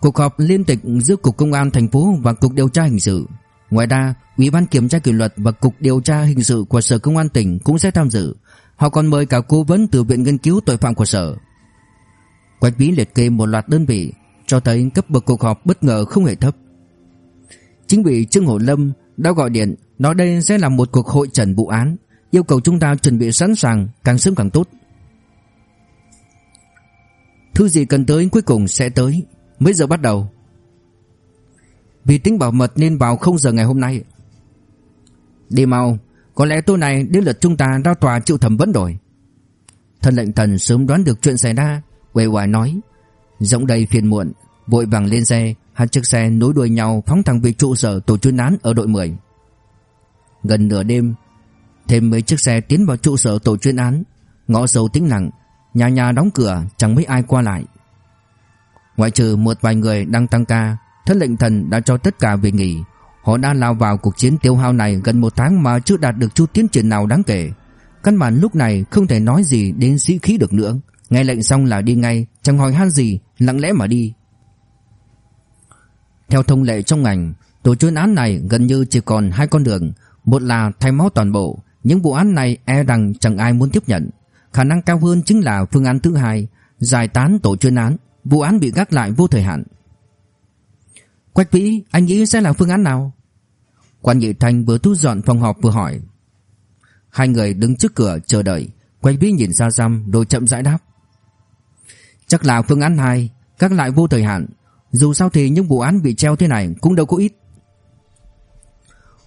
Cuộc họp liên tịch giữa Cục Công an thành phố và Cục Điều tra Hình sự. Ngoài ra, Ủy ban Kiểm tra Kỷ luật và Cục Điều tra Hình sự của Sở Công an tỉnh cũng sẽ tham dự. Họ còn mời cả cố vấn từ Viện Nghiên cứu Tội phạm của Sở. Quách Bí liệt kê một loạt đơn vị, cho thấy cấp bậc cuộc họp bất ngờ không hề thấp. Chính ủy Trương Hổ Lâm đã gọi điện nói đây sẽ là một cuộc hội trần vụ án, yêu cầu chúng ta chuẩn bị sẵn sàng càng sớm càng tốt. Thứ gì cần tới cuối cùng sẽ tới, mấy giờ bắt đầu? Vì tính bảo mật nên vào không giờ ngày hôm nay. Đi mau, có lẽ tối nay đến lượt chúng ta ra tòa chịu thẩm vấn rồi. Thần lệnh thần sớm đoán được chuyện xảy ra, quay hoài nói, Giọng đầy phiền muộn Vội vàng lên xe Hai chiếc xe nối đuôi nhau phóng thẳng về trụ sở tổ chuyên án ở đội 10 Gần nửa đêm, Thêm mấy chiếc xe tiến vào trụ sở tổ chuyên án. Ngõ sâu tĩnh lặng, Nhà nhà đóng cửa, chẳng mấy ai qua lại. Ngoại trừ một vài người đang tăng ca, Thất lệnh thần đã cho tất cả về nghỉ. Họ đã lao vào cuộc chiến tiêu hao này gần một tháng mà chưa đạt được chút tiến triển nào đáng kể. Căn bản lúc này không thể nói gì đến sĩ khí được nữa. Nghe lệnh xong là đi ngay, Chẳng hỏi han gì, Lặng lẽ mà đi. Theo thông lệ trong ngành, Tổ chuyên án này gần như chỉ còn hai con đường. Một là thay máu toàn bộ, Những vụ án này e rằng chẳng ai muốn tiếp nhận. Khả năng cao hơn chính là phương án thứ hai, Giải tán tổ chuyên án, Vụ án bị gác lại vô thời hạn. Quách Vĩ, Anh nghĩ sẽ là phương án nào? Quan Nhị Thanh vừa thu dọn phòng họp vừa hỏi. Hai người đứng trước cửa chờ đợi. Quách Vĩ nhìn xa xăm rồi chậm rãi đáp. Chắc là phương án 2 Các lại vô thời hạn. Dù sao thì những vụ án bị treo thế này Cũng đâu có ít.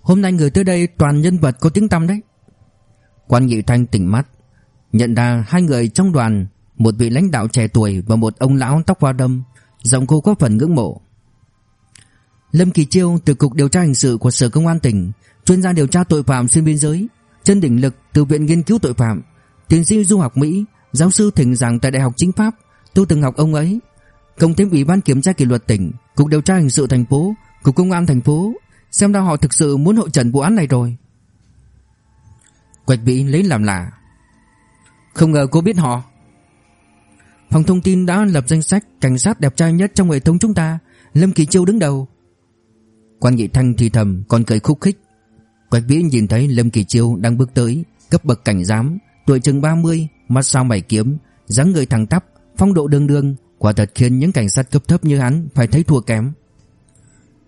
Hôm nay người tới đây toàn nhân vật có tiếng tăm đấy. Quan nghị Thanh tỉnh mắt Nhận ra hai người trong đoàn Một vị lãnh đạo trẻ tuổi Và một ông lão tóc hoa đâm Giọng cô có phần ngưỡng mộ. Lâm Kỳ Chiêu từ cục điều tra hình sự của Sở Công an tỉnh, chuyên gia điều tra tội phạm xuyên biên giới, chân đỉnh lực từ viện nghiên cứu tội phạm, tiến sĩ du học Mỹ, giáo sư thỉnh giảng tại Đại học Chính pháp, tôi từng học ông ấy. Cộng thêm Ủy ban kiểm tra kỷ luật tỉnh, cục điều tra hình sự thành phố, cục công an thành phố, xem ra họ thực sự muốn hội trần vụ án này rồi. Quạch Vĩ lấy làm lạ. Không ngờ cô biết họ. Phòng thông tin đã lập danh sách cảnh sát đẹp trai nhất trong hệ thống chúng ta, Lâm Kỳ Chiêu đứng đầu. Quan Nghị Thanh thì thầm còn cười khúc khích Quách Vĩ nhìn thấy Lâm Kỳ Chiêu đang bước tới Cấp bậc cảnh giám Tuổi chừng 30 Mắt sao mày kiếm dáng người thẳng tắp Phong độ đường đường Quả thật khiến những cảnh sát cấp thấp như hắn Phải thấy thua kém.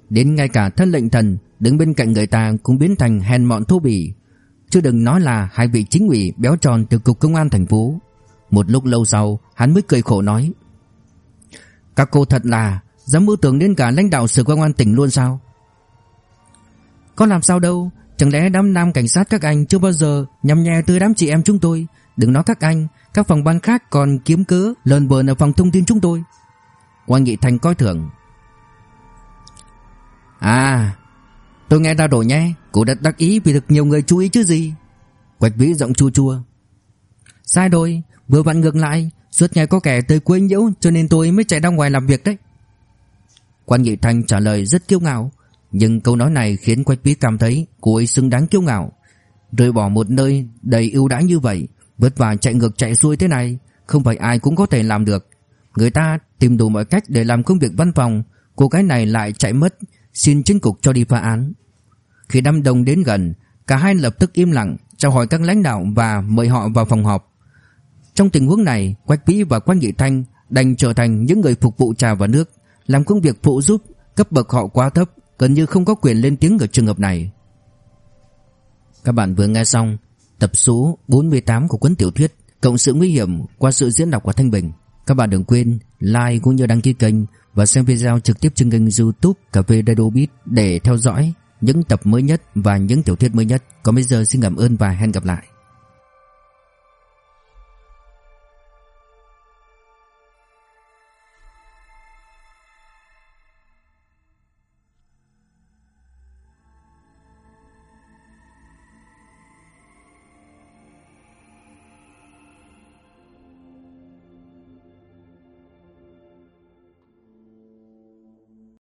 Đến ngay cả thân lệnh thần Đứng bên cạnh người ta cũng biến thành hèn mọn thô bỉ. Chứ đừng nói là Hai vị chính ủy béo tròn từ cục công an thành phố. Một lúc lâu sau, Hắn mới cười khổ nói, Các cô thật là Dám mưu tưởng đến cả lãnh đạo sở công an tỉnh luôn sao? Có làm sao đâu, Chẳng lẽ đám nam cảnh sát các anh chưa bao giờ nhằm nhè tới đám chị em chúng tôi Đừng nói các anh Các phòng ban khác còn kiếm cớ lờn vờn ở phòng thông tin chúng tôi. Quan Nghị Thành coi thường. À Tôi nghe ra đổi nhé Cô đã đắc ý vì được nhiều người chú ý chứ gì? Quạch vĩ giọng chua chua. Sai rồi Vừa vặn ngược lại Suốt ngày có kẻ tới quấy nhiễu Cho nên tôi mới chạy ra ngoài làm việc đấy. Quan Nghị Thành trả lời rất kiêu ngạo nhưng câu nói này khiến Quách Bí cảm thấy cô ấy xứng đáng kiêu ngạo. Rời bỏ một nơi đầy ưu đãi như vậy, vất vả chạy ngược chạy xuôi thế này, không phải ai cũng có thể làm được. Người ta tìm đủ mọi cách để làm công việc văn phòng, cô gái này lại chạy mất, xin chính cục cho đi phá án. Khi đám đông đến gần, cả hai lập tức im lặng, chào hỏi các lãnh đạo và mời họ vào phòng họp. Trong tình huống này, Quách Vĩ và quách Nghị Thanh đành trở thành những người phục vụ trà và nước, làm công việc phụ giúp, cấp bậc họ quá thấp, gần như không có quyền lên tiếng ở trường hợp này. Các bạn vừa nghe xong tập số 48 của cuốn tiểu thuyết Cộng sự nguy hiểm qua sự diễn đọc của Thanh Bình. Các bạn đừng quên like cũng như đăng ký kênh và xem video trực tiếp trên kênh YouTube Cà phê Radio Beat để theo dõi những tập mới nhất và những tiểu thuyết mới nhất. Còn bây giờ, xin cảm ơn và hẹn gặp lại.